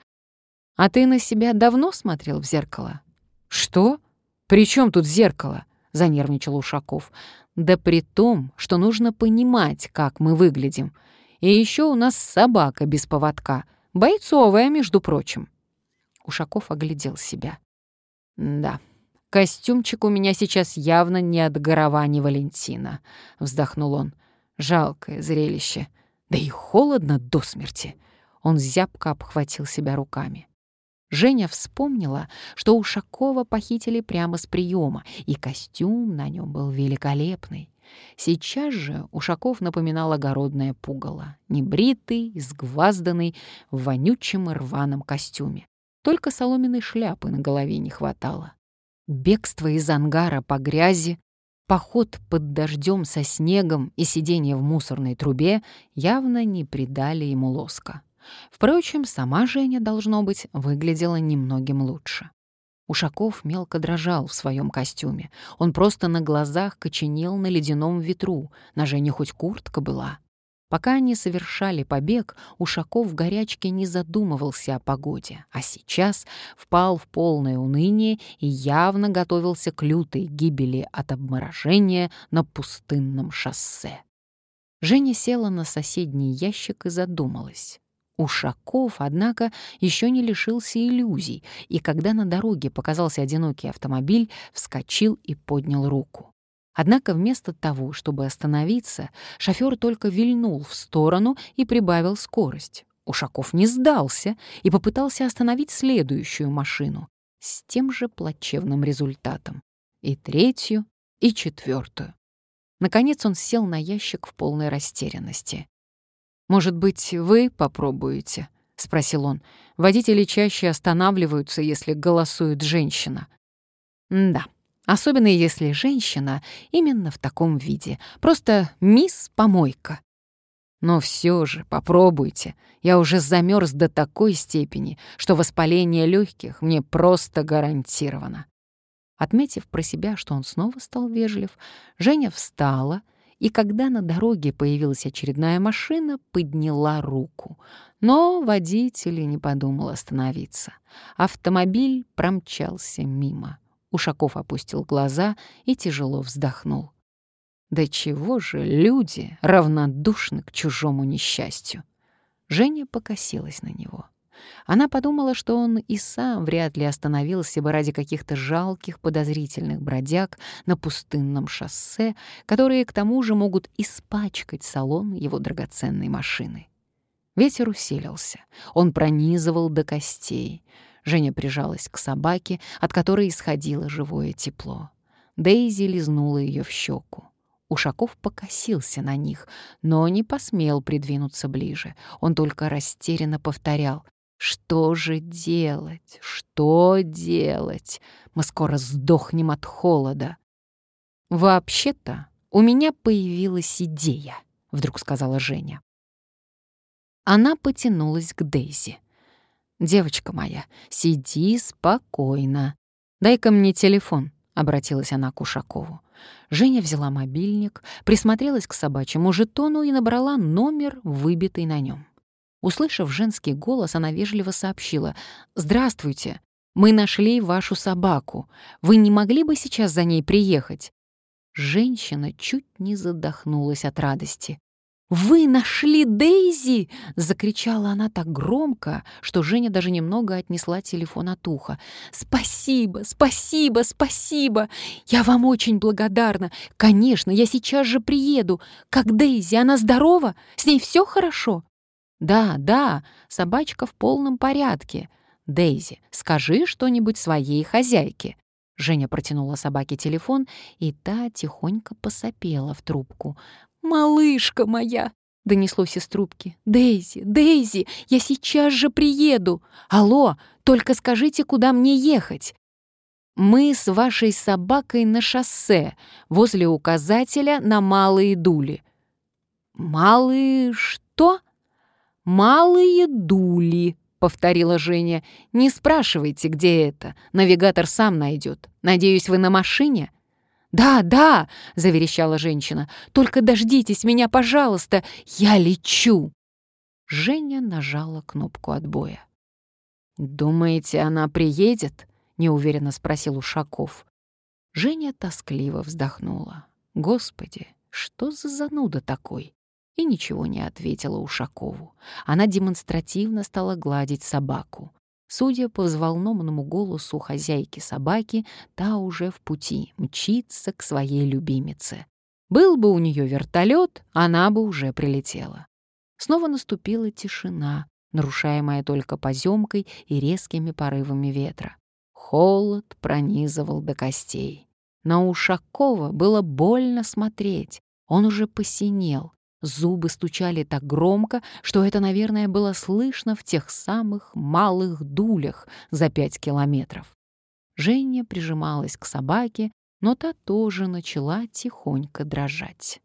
Speaker 1: «А ты на себя давно смотрел в зеркало?» «Что? При чем тут зеркало?» — занервничал Ушаков. «Да при том, что нужно понимать, как мы выглядим. И еще у нас собака без поводка, бойцовая, между прочим». Ушаков оглядел себя. «Да, костюмчик у меня сейчас явно не от Горовани Валентина», — вздохнул он. «Жалкое зрелище. Да и холодно до смерти». Он зябко обхватил себя руками. Женя вспомнила, что Ушакова похитили прямо с приема, и костюм на нем был великолепный. Сейчас же Ушаков напоминал огородное пугало, небритый, сгвазданный, в вонючем рваном костюме. Только соломенной шляпы на голове не хватало. Бегство из ангара по грязи, поход под дождем со снегом и сидение в мусорной трубе явно не придали ему лоска. Впрочем, сама Женя, должно быть, выглядела немногим лучше. Ушаков мелко дрожал в своем костюме. Он просто на глазах коченел на ледяном ветру. На Жене хоть куртка была. Пока они совершали побег, Ушаков в горячке не задумывался о погоде, а сейчас впал в полное уныние и явно готовился к лютой гибели от обморожения на пустынном шоссе. Женя села на соседний ящик и задумалась. Ушаков, однако, еще не лишился иллюзий, и когда на дороге показался одинокий автомобиль, вскочил и поднял руку. Однако вместо того, чтобы остановиться, шофер только вильнул в сторону и прибавил скорость. Ушаков не сдался и попытался остановить следующую машину с тем же плачевным результатом. И третью, и четвертую. Наконец он сел на ящик в полной растерянности. «Может быть, вы попробуете?» — спросил он. «Водители чаще останавливаются, если голосует женщина». «Да, Особенно если женщина именно в таком виде. Просто мисс-помойка. Но все же попробуйте. Я уже замерз до такой степени, что воспаление легких мне просто гарантировано. Отметив про себя, что он снова стал вежлив, Женя встала и, когда на дороге появилась очередная машина, подняла руку. Но водитель не подумал остановиться. Автомобиль промчался мимо. Ушаков опустил глаза и тяжело вздохнул. Да чего же люди равнодушны к чужому несчастью? Женя покосилась на него. Она подумала, что он и сам вряд ли остановился бы ради каких-то жалких подозрительных бродяг на пустынном шоссе, которые к тому же могут испачкать салон его драгоценной машины. Ветер усилился, он пронизывал до костей — Женя прижалась к собаке, от которой исходило живое тепло. Дейзи лизнула ее в щеку. Ушаков покосился на них, но не посмел придвинуться ближе. Он только растерянно повторял. «Что же делать? Что делать? Мы скоро сдохнем от холода». «Вообще-то у меня появилась идея», — вдруг сказала Женя. Она потянулась к Дейзи. «Девочка моя, сиди спокойно. Дай-ка мне телефон», — обратилась она к Ушакову. Женя взяла мобильник, присмотрелась к собачьему жетону и набрала номер, выбитый на нем. Услышав женский голос, она вежливо сообщила. «Здравствуйте, мы нашли вашу собаку. Вы не могли бы сейчас за ней приехать?» Женщина чуть не задохнулась от радости. «Вы нашли Дейзи!» — закричала она так громко, что Женя даже немного отнесла телефон от уха. «Спасибо, спасибо, спасибо! Я вам очень благодарна! Конечно, я сейчас же приеду! Как Дейзи, она здорова? С ней все хорошо?» «Да, да, собачка в полном порядке. Дейзи, скажи что-нибудь своей хозяйке». Женя протянула собаке телефон, и та тихонько посопела в трубку. «Малышка моя!» — донеслось из трубки. «Дейзи, Дейзи, я сейчас же приеду! Алло, только скажите, куда мне ехать?» «Мы с вашей собакой на шоссе, возле указателя на Малые Дули». «Малые что?» «Малые Дули», — повторила Женя. «Не спрашивайте, где это. Навигатор сам найдет. Надеюсь, вы на машине?» «Да, да!» — заверещала женщина. «Только дождитесь меня, пожалуйста! Я лечу!» Женя нажала кнопку отбоя. «Думаете, она приедет?» — неуверенно спросил Ушаков. Женя тоскливо вздохнула. «Господи, что за зануда такой?» И ничего не ответила Ушакову. Она демонстративно стала гладить собаку. Судя по взволнованному голосу хозяйки собаки, та уже в пути, мчится к своей любимице. Был бы у нее вертолет, она бы уже прилетела. Снова наступила тишина, нарушаемая только поземкой и резкими порывами ветра. Холод пронизывал до костей. На Ушакова было больно смотреть. Он уже посинел. Зубы стучали так громко, что это, наверное, было слышно в тех самых малых дулях за пять километров. Женя прижималась к собаке, но та тоже начала тихонько дрожать.